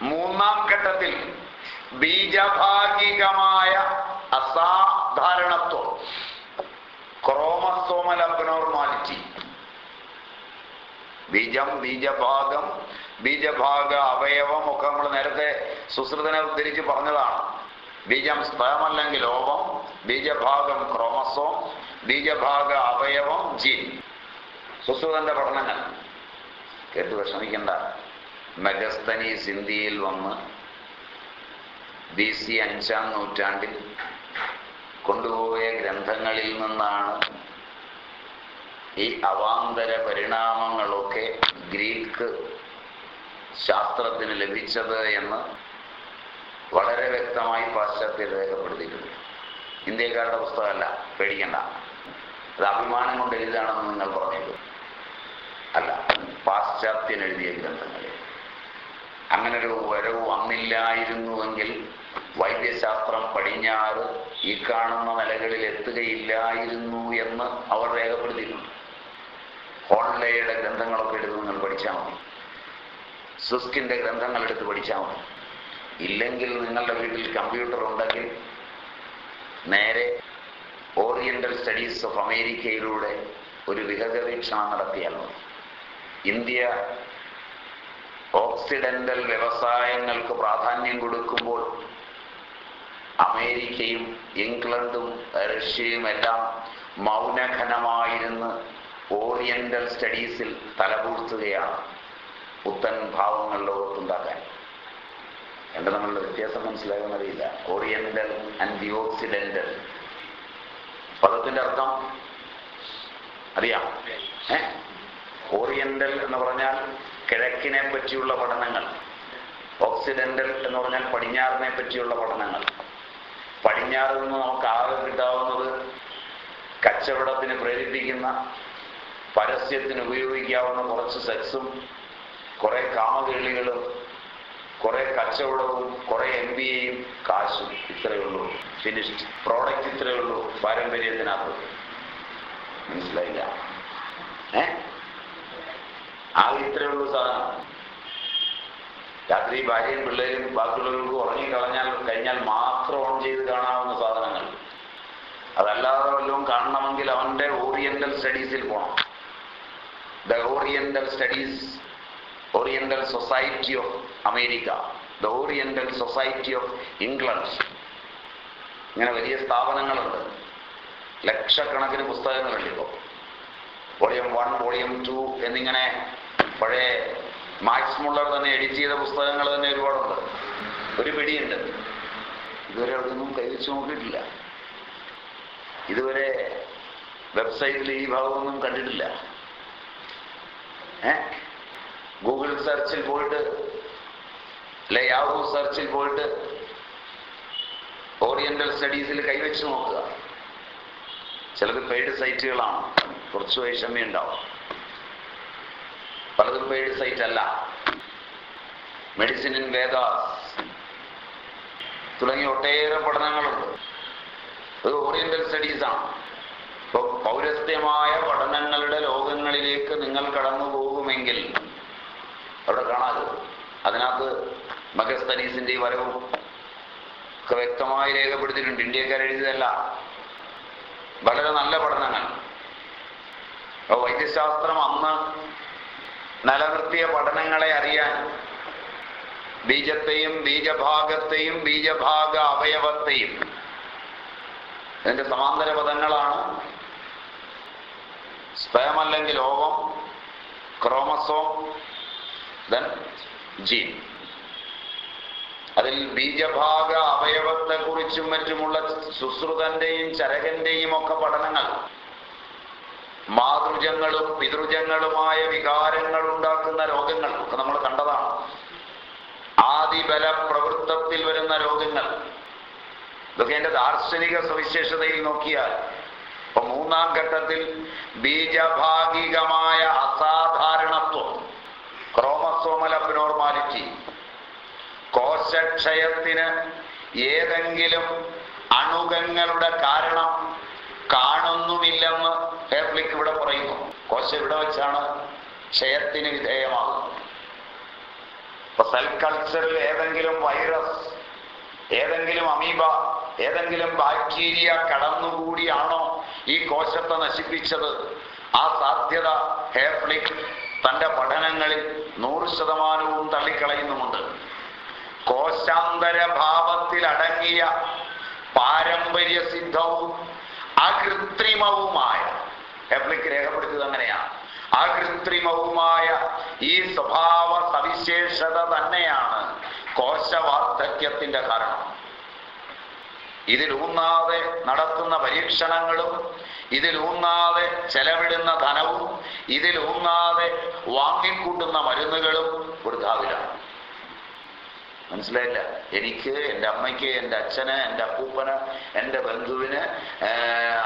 മൂന്നാം ഘട്ടത്തിൽ ബീജഭാഗികമായ അസാധാരണത്വം ക്രോമസോമൽ അബ്നോർമാലിറ്റി ബീജം ബീജഭാഗം ബീജഭാഗ അവയവം ഒക്കെ നമ്മൾ നേരത്തെ സുശ്രുതനെ ഉദ്ധരിച്ച് പറഞ്ഞതാണ്. ബീജം സ്പയമല്ലെങ്കിൽ ഓവം ബീജഭാഗം ക്രോമസോം ബീജഭാഗ അവയവം ജീൻ. സുശ്രുതന്റെ പഠനങ്ങൾ. കേട്ട് വിഷമിക്കണ്ട മെഗസ്തനി സിന്ധിയിൽ വന്ന് ബി സി അഞ്ചാം നൂറ്റാണ്ടിൽ കൊണ്ടുപോയ ഗ്രന്ഥങ്ങളിൽ നിന്നാണ് ഈ അവാന്തര പരിണാമങ്ങളൊക്കെ ഗ്രീക്ക് ശാസ്ത്രത്തിന് ലഭിച്ചത് എന്ന് വളരെ വ്യക്തമായി പാശ്ചാത്യർ രേഖപ്പെടുത്തിയിട്ടുണ്ട്. ഇന്ത്യക്കാരുടെ പുസ്തകമല്ല പേടിക്കണ്ട. അത് അഭിമാനം കൊണ്ട് എഴുതാണെന്ന് നിങ്ങൾ പറഞ്ഞത് അല്ല പാശ്ചാത്യൻ എഴുതിയ ഗ്രന്ഥങ്ങളിൽ അങ്ങനൊരു വരവ് വന്നില്ലായിരുന്നുവെങ്കിൽ വൈദ്യശാസ്ത്രം പടിഞ്ഞാറ് ഈ കാണുന്ന നിലകളിൽ എത്തുകയില്ലായിരുന്നു എന്ന് അവർ രേഖപ്പെടുത്തിയിട്ടുണ്ട്. ഹോൺലയുടെ ഗ്രന്ഥങ്ങളൊക്കെ എടുത്ത് നിങ്ങൾ പഠിച്ചാൽ മതി. സുസ്കിന്റെ ഗ്രന്ഥങ്ങൾ എടുത്ത് പഠിച്ചാൽ മതി. ഇല്ലെങ്കിൽ നിങ്ങളുടെ വീട്ടിൽ കമ്പ്യൂട്ടർ ഉണ്ടെങ്കിൽ നേരെ ഓറിയന്റൽ സ്റ്റഡീസ് ഓഫ് അമേരിക്കയിലൂടെ ഒരു വിഹഗവീക്ഷണം നടത്തിയാൽ മതി. ഇന്ത്യ ഓക്സിഡന്റൽ വ്യവസായങ്ങൾക്ക് പ്രാധാന്യം കൊടുക്കുമ്പോൾ അമേരിക്കയും ഇംഗ്ലണ്ടും റഷ്യയും എല്ലാം മൗനഘനമായിരുന്ന് ഓറിയന്റൽ സ്റ്റഡീസിൽ തലപൂഴ്ത്തുകയാണ് പുത്തൻ ഭാവങ്ങൾ ലോകത്തുണ്ടാക്കാൻ. എന്താ നമ്മളുടെ വ്യത്യാസം മനസ്സിലാകുന്നറിയില്ല ഓറിയന്റൽ ആൻഡ് ദി ഓക്സിഡന്റൽ പദത്തിന്റെ അർത്ഥം അറിയാം. ഏ? ഓറിയന്റൽ എന്ന് പറഞ്ഞാൽ കിഴക്കിനെ പറ്റിയുള്ള പഠനങ്ങൾ. ഓക്സിഡന്റൽ എന്ന് പറഞ്ഞാൽ പടിഞ്ഞാറിനെ പറ്റിയുള്ള പഠനങ്ങൾ. പടിഞ്ഞാറിൽ നിന്ന് നമുക്ക് ആകെ കിട്ടാവുന്നത് കച്ചവടത്തിന് പ്രേരിപ്പിക്കുന്ന പരസ്യത്തിന് ഉപയോഗിക്കാവുന്ന കുറച്ച് സെക്സും കുറെ കാമകേളികളും കുറെ കച്ചവടവും കുറെ എം ബി എയും കാശും ഇത്രയേ ഉള്ളൂ. ഫിനിഷ്ഡ് പ്രോഡക്റ്റ് ഇത്രയേ ഉള്ളൂ പാരമ്പര്യത്തിനകത്ത്. മനസ്സിലായില്ല? ഏ? ആ ഇത്രയേ ഉള്ളൂ സാധനം. രാത്രി ഭാര്യയും പിള്ളേരും ബാക്കിയുള്ളവർക്ക് ഉറങ്ങി കളഞ്ഞാൽ കഴിഞ്ഞാൽ മാത്രം ഓൺ ചെയ്ത് കാണാവുന്ന സാധനങ്ങൾ. അതല്ലാതെ വല്ലതും കാണണമെങ്കിൽ അവന്റെ ഓറിയന്റൽ സ്റ്റഡീസിൽ പോകണം the oriental studies oriental society of America the oriental society of England ഇങ്ങനെ വലിയ സ്ഥാപനങ്ങളുണ്ട്. ലക്ഷക്കണക്കിന് പുസ്തകങ്ങളുണ്ട് ഇപ്പോൾ വോളിയം വൺ വോളിയം ടു എന്നിങ്ങനെ പഴയ മാക്സ് മുള്ളർ തന്നെ എഡിറ്റ് ചെയ്ത പുസ്തകങ്ങൾ തന്നെ ഒരുപാടുണ്ട്. ഒരു പിടിയുണ്ട്. ഇതുവരെ അവിടെയൊന്നും കൈവച്ച് നോക്കിയിട്ടില്ല. ഇതുവരെ വെബ്സൈറ്റിൽ ഈ ഭാഗമൊന്നും കണ്ടിട്ടില്ല. ഗൂഗിൾ സെർച്ചിൽ പോയിട്ട് അല്ലെ യാഹൂ സെർച്ചിൽ പോയിട്ട് ഓറിയന്റൽ സ്റ്റഡീസിൽ കൈവച്ച് നോക്കുക. ചിലത് പെയ്ഡ് സൈറ്റുകളാണ്. കുറച്ച് വൈഷമ്യം ഉണ്ടാവും പലതും പെയ്ഡ് സൈറ്റ് അല്ല മെഡിസിൻ ഇൻ വേദാസ്. തുടങ്ങിയ ഒട്ടേറെ പഠനങ്ങളുണ്ട്. അത് ഓറിയന്റൽ സ്റ്റഡീസാണ്. പൗരസ്ത്യമായ പഠനങ്ങളുടെ ലോകങ്ങളിലേക്ക് നിങ്ങൾ കടന്നു പോകുമെങ്കിൽ അവിടെ കാണാതെ അതിനകത്ത് മഗസ്തനീസിന്റെ ഈ വരവും ഒക്കെ വ്യക്തമായി രേഖപ്പെടുത്തിയിട്ടുണ്ട്. ഇന്ത്യക്കാർ എഴുതിയതല്ല. വളരെ നല്ല പഠനങ്ങൾ. അപ്പൊ വൈദ്യശാസ്ത്രം അന്ന് നിലനിർത്തിയ പഠനങ്ങളെ അറിയാൻ ബീജത്തെയും ബീജഭാഗത്തെയും ബീജഭാഗ അവയവത്തെയും ഇതിന്റെ സമാന്തര പദങ്ങളാണ് സ്പേം അല്ലെങ്കിൽ ഓവം ക്രോമസോം ദെൻ ജീൻ അതിൽ ബീജഭാഗ അവയവത്തെ കുറിച്ചും മറ്റുമുള്ള സുശ്രുതന്റെയും ചരകന്റെയും ഒക്കെ പഠനങ്ങൾ. മാതൃജങ്ങളും പിതൃജങ്ങളുമായ വികാരങ്ങൾ ഉണ്ടാക്കുന്ന രോഗങ്ങൾ ഒക്കെ നമ്മൾ കണ്ടതാണ്. ആദിബല പ്രവൃത്തത്തിൽ വരുന്ന രോഗങ്ങൾ. ഇതൊക്കെ എന്റെ ദാർശനിക സവിശേഷതയിൽ നോക്കിയാൽ ഇപ്പൊ മൂന്നാം ഘട്ടത്തിൽ ബീജഭാഗികമായ അസാധാരണത്വം ക്രോമസോമൽ അബ്നോർമാലിറ്റി കോശക്ഷയത്തിന് ഏതെങ്കിലും അണുകങ്ങളുടെ കാരണം കാണുന്നുമില്ലെന്ന് ഹെർലിക്ക് ഇവിടെ പറയുന്നു. കോശം ഇവിടെ വെച്ചാണ് ക്ഷയത്തിന് വിധേയമാകുന്നത്. സെൽ കൾച്ചറിൽ ഏതെങ്കിലും വൈറസ് ഏതെങ്കിലും അമീബ ഏതെങ്കിലും ബാക്ടീരിയ കടന്നുകൂടിയാണോ ഈ കോശത്തെ നശിപ്പിച്ചത്? ആ സാധ്യത ഹേഫ്ലിക് തന്റെ പഠനങ്ങളിൽ നൂറ് ശതമാനവും തള്ളിക്കളയുന്നുമുണ്ട്. കോശാന്തര ഭാവത്തിൽ അടങ്ങിയ പാരമ്പര്യ സിദ്ധവും അകൃത്രിമവുമായ ഹെബ്ലിക് രേഖപ്പെടുത്തിയത് അങ്ങനെയാണ്. അകൃത്രിമവുമായ ഈ സ്വഭാവ സവിശേഷത തന്നെയാണ് കോശവാർദ്ധക്യത്തിന്റെ കാരണം. ഇതിലൂന്നാതെ നടത്തുന്ന പരീക്ഷണങ്ങളും ഇതിലൂന്നാതെ ചെലവിടുന്ന ധനവും ഇതിലൂന്നാതെ വാങ്ങിക്കൂട്ടുന്ന മരുന്നുകളും വൃദ്ധാവിലാണ് മനസ്സിലായില്ല? എനിക്ക് എന്റെ അമ്മയ്ക്ക് എന്റെ അച്ഛന് എന്റെ അപ്പൂപ്പന് എന്റെ ബന്ധുവിന്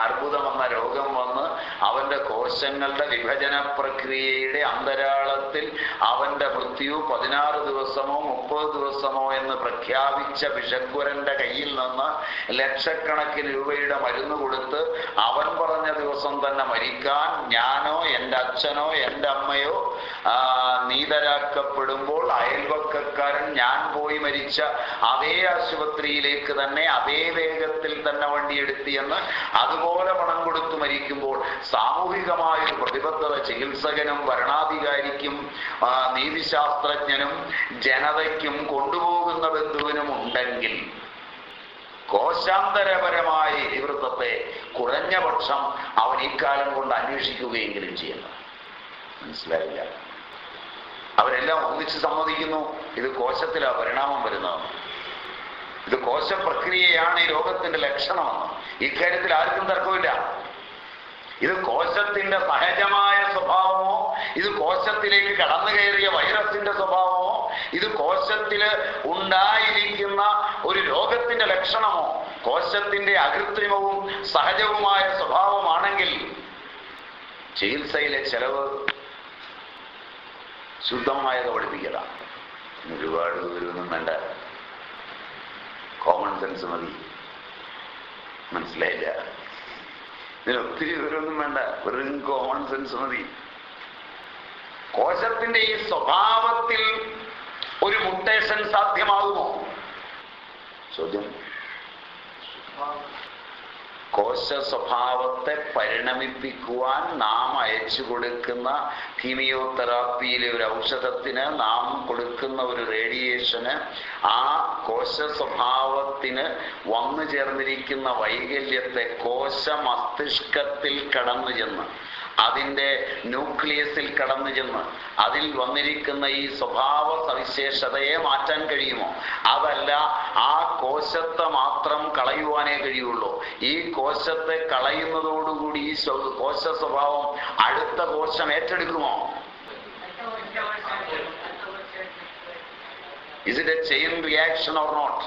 അർബുദം എന്ന രോഗം വന്ന് അവന്റെ കോശങ്ങളുടെ വിഭജന പ്രക്രിയയുടെ അന്തരാളത്തിൽ അവന്റെ മൃത്യു പതിനാറ് ദിവസമോ മുപ്പത് ദിവസമോ എന്ന് പ്രഖ്യാപിച്ച വിഷക്കുരന്റെ കയ്യിൽ നിന്ന് ലക്ഷക്കണക്കിന് രൂപയുടെ മരുന്ന് കൊടുത്ത് അവൻ പറഞ്ഞ ദിവസം തന്നെ മരിക്കാൻ ഞാനോ എന്റെ അച്ഛനോ എന്റെ അമ്മയോ നീതരാക്കപ്പെടുമ്പോൾ അയൽവക്കക്കാരൻ ഞാൻ പോയി മരിച്ച അതേ ആശുപത്രിയിലേക്ക് തന്നെ അതേ വേഗത്തിൽ തന്നെ വണ്ടിയെടുത്തിയെന്ന് അതുപോലെ പണം കൊടുത്തു മരിക്കുമ്പോൾ സാമൂഹികമായ ഒരു പ്രതിബദ്ധത ചികിത്സകനും ഭരണാധികാരിക്കും നീതിശാസ്ത്രജ്ഞനും ജനതയ്ക്കും കൊണ്ടുപോകുന്ന ബന്ധുവിനും ഉണ്ടെങ്കിൽ കോശാന്തരപരമായ ഇതിവൃത്തത്തെ കുറഞ്ഞ പക്ഷം അവൻ ഇക്കാലം കൊണ്ട് അന്വേഷിക്കുകയെങ്കിലും ചെയ്യണം മനസ്സിലായില്ല. അവരെല്ലാം ഒന്നിച്ച് സമ്മതിക്കുന്നു. ഇത് കോശത്തിലാ പരിണാമം വരുന്നത്. ഇത് കോശപ്രക്രിയയാണ് ഈ രോഗത്തിന്റെ ലക്ഷണമെന്ന്. ഇക്കാര്യത്തിൽ ആർക്കും തർക്കമില്ല. ഇത് കോശത്തിന്റെ സഹജമായ സ്വഭാവമോ? ഇത് കോശത്തിലേക്ക് കടന്നു കയറിയ വൈറസിന്റെ സ്വഭാവമോ? ഇത് കോശത്തിൽ ഉണ്ടായിരിക്കുന്ന ഒരു രോഗത്തിന്റെ ലക്ഷണമോ? കോശത്തിന്റെ അകൃത്രിമവും സഹജവുമായ സ്വഭാവമാണെങ്കിൽ ചികിത്സയിലെ ചെലവ് ശുദ്ധമായത് പഠിപ്പിക്കലാണ്. ഒരുപാട് ദൂരമൊന്നും വേണ്ട. കോമൺ സെൻസ് മതി. മനസ്സിലായില്ല. ഇതിന് ഒത്തിരി ഇവരൊന്നും വേണ്ട. വെറും കോമൺ സെൻസ് മതി. കോശത്തിന്റെ ഈ സ്വഭാവത്തിൽ ഒരു മുട്ടേഷൻ സാധ്യമാകുമോ? ചോദ്യം. കോശ സ്വഭാവത്തെ പരിണമിപ്പിക്കുവാൻ നാം അയച്ചു കൊടുക്കുന്ന കീമിയോതെറാപ്പിയിലെ ഒരു ഔഷധത്തിന് നാം കൊടുക്കുന്ന ഒരു റേഡിയേഷന് ആ കോശ സ്വഭാവത്തിന് വന്നു ചേർന്നിരിക്കുന്ന വൈകല്യത്തെ കോശ മസ്തിഷ്കത്തിൽ കടന്നു ചെന്ന് അതിന്റെ ന്യൂക്ലിയസിൽ കടന്നു ചെന്ന് അതിൽ വന്നിരിക്കുന്ന ഈ സ്വഭാവ സവിശേഷതയെ മാറ്റാൻ കഴിയുമോ? അതല്ല ആ കോശത്തെ മാത്രം കളയുവാനേ കഴിയുള്ളൂ. ഈ കോശത്തെ കളയുന്നതോടുകൂടി ഈ കോശ സ്വഭാവം അടുത്ത കോശം ഏറ്റെടുക്കുമോ? Is it a chain reaction or not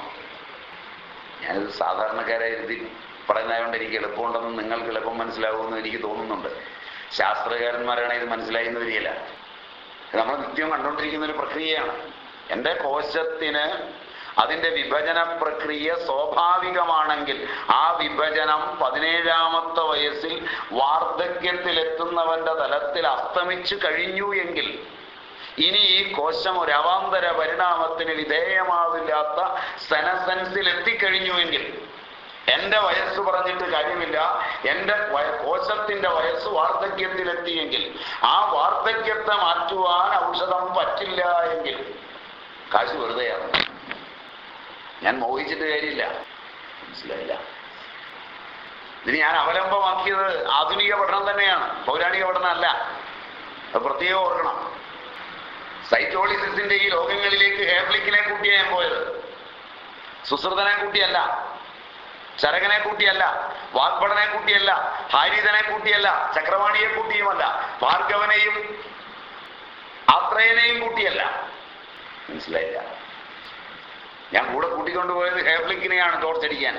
ഞാനിത് സാധാരണക്കാരെ എഴുതി പറയുന്നതുകൊണ്ട് എനിക്ക് എളുപ്പമുണ്ടെന്ന് നിങ്ങൾക്ക് എളുപ്പം മനസ്സിലാവുമെന്ന് എനിക്ക് തോന്നുന്നുണ്ട്. ശാസ്ത്രകാരന്മാരാണ് ഇത് മനസ്സിലായി വരികയില്ല. നമ്മൾ നിത്യം കണ്ടുകൊണ്ടിരിക്കുന്ന ഒരു പ്രക്രിയയാണ്. എന്റെ കോശത്തിന് അതിന്റെ വിഭജന പ്രക്രിയ സ്വാഭാവികമാണെങ്കിൽ ആ വിഭജനം പതിനേഴാമത്തെ വയസ്സിൽ വാർദ്ധക്യത്തിലെത്തുന്നവന്റെ തലത്തിൽ അസ്തമിച്ചു കഴിഞ്ഞു എങ്കിൽ ഇനി ഈ കോശം ഒരു അവാന്തര പരിണാമത്തിന് വിധേയമാവില്ലാത്ത സെനസെൻസിൽ എത്തിക്കഴിഞ്ഞുവെങ്കിൽ എന്റെ വയസ്സ് പറഞ്ഞിട്ട് കാര്യമില്ല. എന്റെ കോശത്തിന്റെ വയസ്സ് വാർദ്ധക്യത്തിലെത്തിയെങ്കിൽ ആ വാർദ്ധക്യത്തെ മാറ്റുവാൻ ഔഷധം പറ്റില്ല എങ്കിൽ കാശ് വെറുതെയാണ്. ഞാൻ മോഹിച്ചിട്ട് കാര്യമില്ല. മനസ്സിലായില്ല. ഇതിന് ഞാൻ അവലംബമാക്കിയത് ആധുനിക പഠനം തന്നെയാണ്. പൗരാണിക പഠനം അല്ല അത് പ്രത്യേകം ഓർക്കണം. സൈറ്റോളിസിന്റെ ഈ ലോകങ്ങളിലേക്ക് ഹേബ്ലിക്കിനെ കൂട്ടിയാണ് ഞാൻ പോയത്. സുശ്രുതനെ കൂട്ടിയല്ല. ചരകനെ കൂട്ടിയല്ല വാഗ്ഭടനെ കൂട്ടിയല്ല ഹാരിതനെ കൂട്ടിയല്ല ചക്രവാണിയെ കൂട്ടിയുമല്ല ഭാർഗവനെയും ആത്രേയനെയും കൂട്ടിയല്ല. മനസ്സിലായില്ല? ഞാൻ കൂടെ കൂട്ടിക്കൊണ്ടുപോയത് ഹേബ്ലിക്കിനെയാണ് തോർച്ചടിക്കാൻ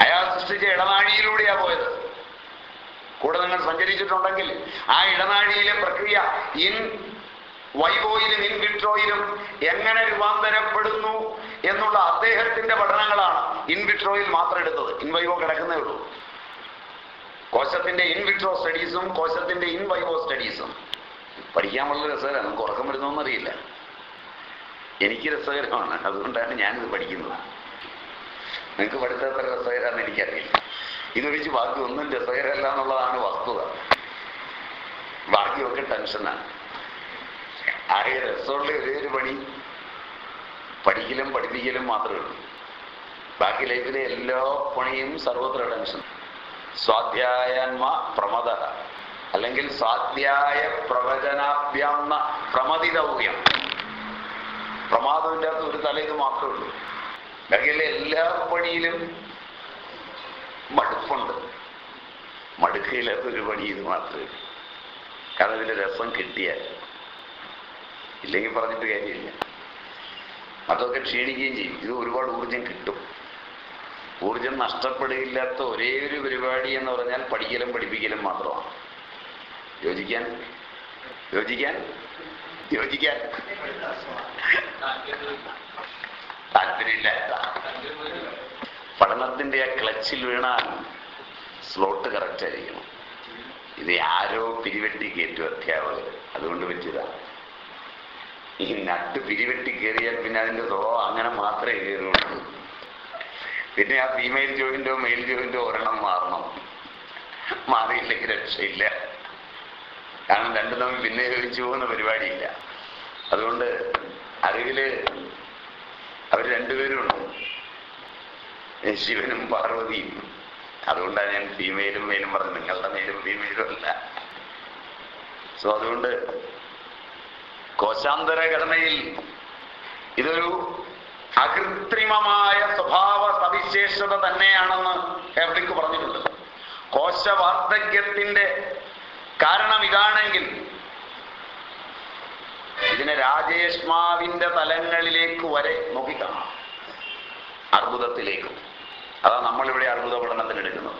അയാൾ സൃഷ്ടിച്ച ഇടനാഴിയിലൂടെയാ പോയത്. കൂടെ നിങ്ങൾ സഞ്ചരിച്ചിട്ടുണ്ടെങ്കിൽ ആ ഇടനാഴിയിലെ പ്രക്രിയ ഇൻ വൈവോയിലും ഇൻവിട്രോയിലും എങ്ങനെ രൂപാന്തരപ്പെടുന്നു എന്നുള്ള അദ്ദേഹത്തിന്റെ പഠനങ്ങളാണ് ഇൻവിട്രോയിൽ മാത്രം എടുത്തത് ഇൻ വൈവോ കിടക്കുന്നേ ഉള്ളൂ. കോശത്തിന്റെ ഇൻവിട്രോ സ്റ്റഡീസും കോശത്തിന്റെ ഇൻ വൈവോ സ്റ്റഡീസും. പഠിക്കാൻ വളരെ രസകരമാണ് നമുക്ക് ഉറക്കം വരുന്നോന്നറിയില്ല എനിക്ക് രസകരമാണ്. അതുകൊണ്ടാണ് ഞാനിത് പഠിക്കുന്നത്. നിങ്ങൾക്ക് പഠിത്തത്ര രസകരമാണെന്ന് എനിക്കറിയില്ല. ഇതൊഴിച്ച് ബാക്കി ഒന്നും രസകരമല്ല എന്നുള്ളതാണ് വസ്തുത. ബാക്കിയൊക്കെ ടെൻഷനാണ്. ആകെ രസമുള്ള ഒരേ ഒരു പണി. പഠിക്കലും പഠിപ്പിക്കലും മാത്രമേ ഉള്ളൂ. ബാക്കി ലൈഫിലെ എല്ലാ പണിയും സർവത്ര ടെൻഷൻ. സ്വാധ്യായന്മ പ്രമദ. അല്ലെങ്കിൽ സ്വാധ്യായ പ്രവചനാഭ്യാന്ന പ്രമദിതവ്യം പ്രമാദമില്ലാത്ത ഒരു തല ഇത് മാത്രമേ ഉള്ളൂ. ബാക്കിയുള്ള എല്ലാ പണിയിലും മടുപ്പുണ്ട്. മടുക്കയില്ലാത്ത ഒരു പണി ഇത് മാത്രമേ. കാരണം ഇതിന്റെ രസം കിട്ടിയാൽ ഇല്ലെങ്കിൽ പറഞ്ഞിട്ട് കാര്യമില്ല. അതൊക്കെ ക്ഷീണിക്കുകയും ചെയ്യും. ഇത് ഒരുപാട് ഊർജം കിട്ടും. ഊർജം നഷ്ടപ്പെടുകയില്ലാത്ത ഒരേ ഒരു പരിപാടി എന്ന് പറഞ്ഞാൽ പഠിക്കലും പഠിപ്പിക്കലും മാത്രമാണ്. യോജിക്കാൻ? യോജിക്കാൻ? യോജിക്കാൻ. താല്പര്യമില്ല പഠനത്തിന്റെ ആ ക്ലച്ചിൽ വീണാൽ സ്ലോട്ട് കറക്റ്റ് ആയിരിക്കണം. ഇത് ആരോ പിരിവെട്ടി കയറ്റും അധ്യാപകർ. അതുകൊണ്ട് പറ്റിയതാണ് ഈ നട്ട് പിരിവെട്ടി കയറിയാൽ പിന്നെ അതിന്റെ സ്വഭാവം അങ്ങനെ മാത്രമേ കയറുള്ളൂ. പിന്നെ ആ ഫീമെയിൽ ജോയിന്റോ മെയിൽ ജോയിന്റോ ഒരെണ്ണം മാറണം. മാറിയില്ലെങ്കിൽ രക്ഷയില്ല. കാരണം രണ്ടും തമ്മിൽ പിന്നെ ചോദിച്ചു പോകുന്ന പരിപാടിയില്ല. അതുകൊണ്ട് അറിവിൽ അവർ രണ്ടുപേരും ഉണ്ട്. ശിവനും പാർവതിയും. അതുകൊണ്ടാണ് ഞാൻ ഫീമെയിലും മെയിലും പറഞ്ഞത്. നിങ്ങളുടെ മെയിലും ഫീമെയിലും അല്ല. സോ അതുകൊണ്ട് കോശാന്തര ഘടനയിൽ ഇതൊരു അകൃത്രിമമായ സ്വഭാവ സവിശേഷത തന്നെയാണെന്ന് എവിടേക്ക് പറഞ്ഞിട്ടുണ്ട്. കോശവാർദ്ധക്യത്തിന്റെ കാരണം ഇതാണെങ്കിൽ ഇതിനെ രാജേഷ്മാവിന്റെ തലങ്ങളിലേക്ക് വരെ നോക്കിക്കാണാം. അർബുദത്തിലേക്കും. അതാ നമ്മളിവിടെ അർബുദ പഠനത്തിന് എടുക്കുന്നത്.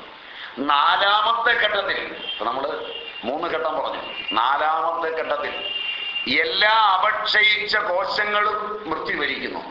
നാലാമത്തെ ഘട്ടത്തിൽ നമ്മൾ മൂന്ന് ഘട്ടം പറഞ്ഞു. നാലാമത്തെ ഘട്ടത്തിൽ എല്ലാ അപക്ഷയിച്ച കോശങ്ങളും മൃത്യു വരിക്കുന്നു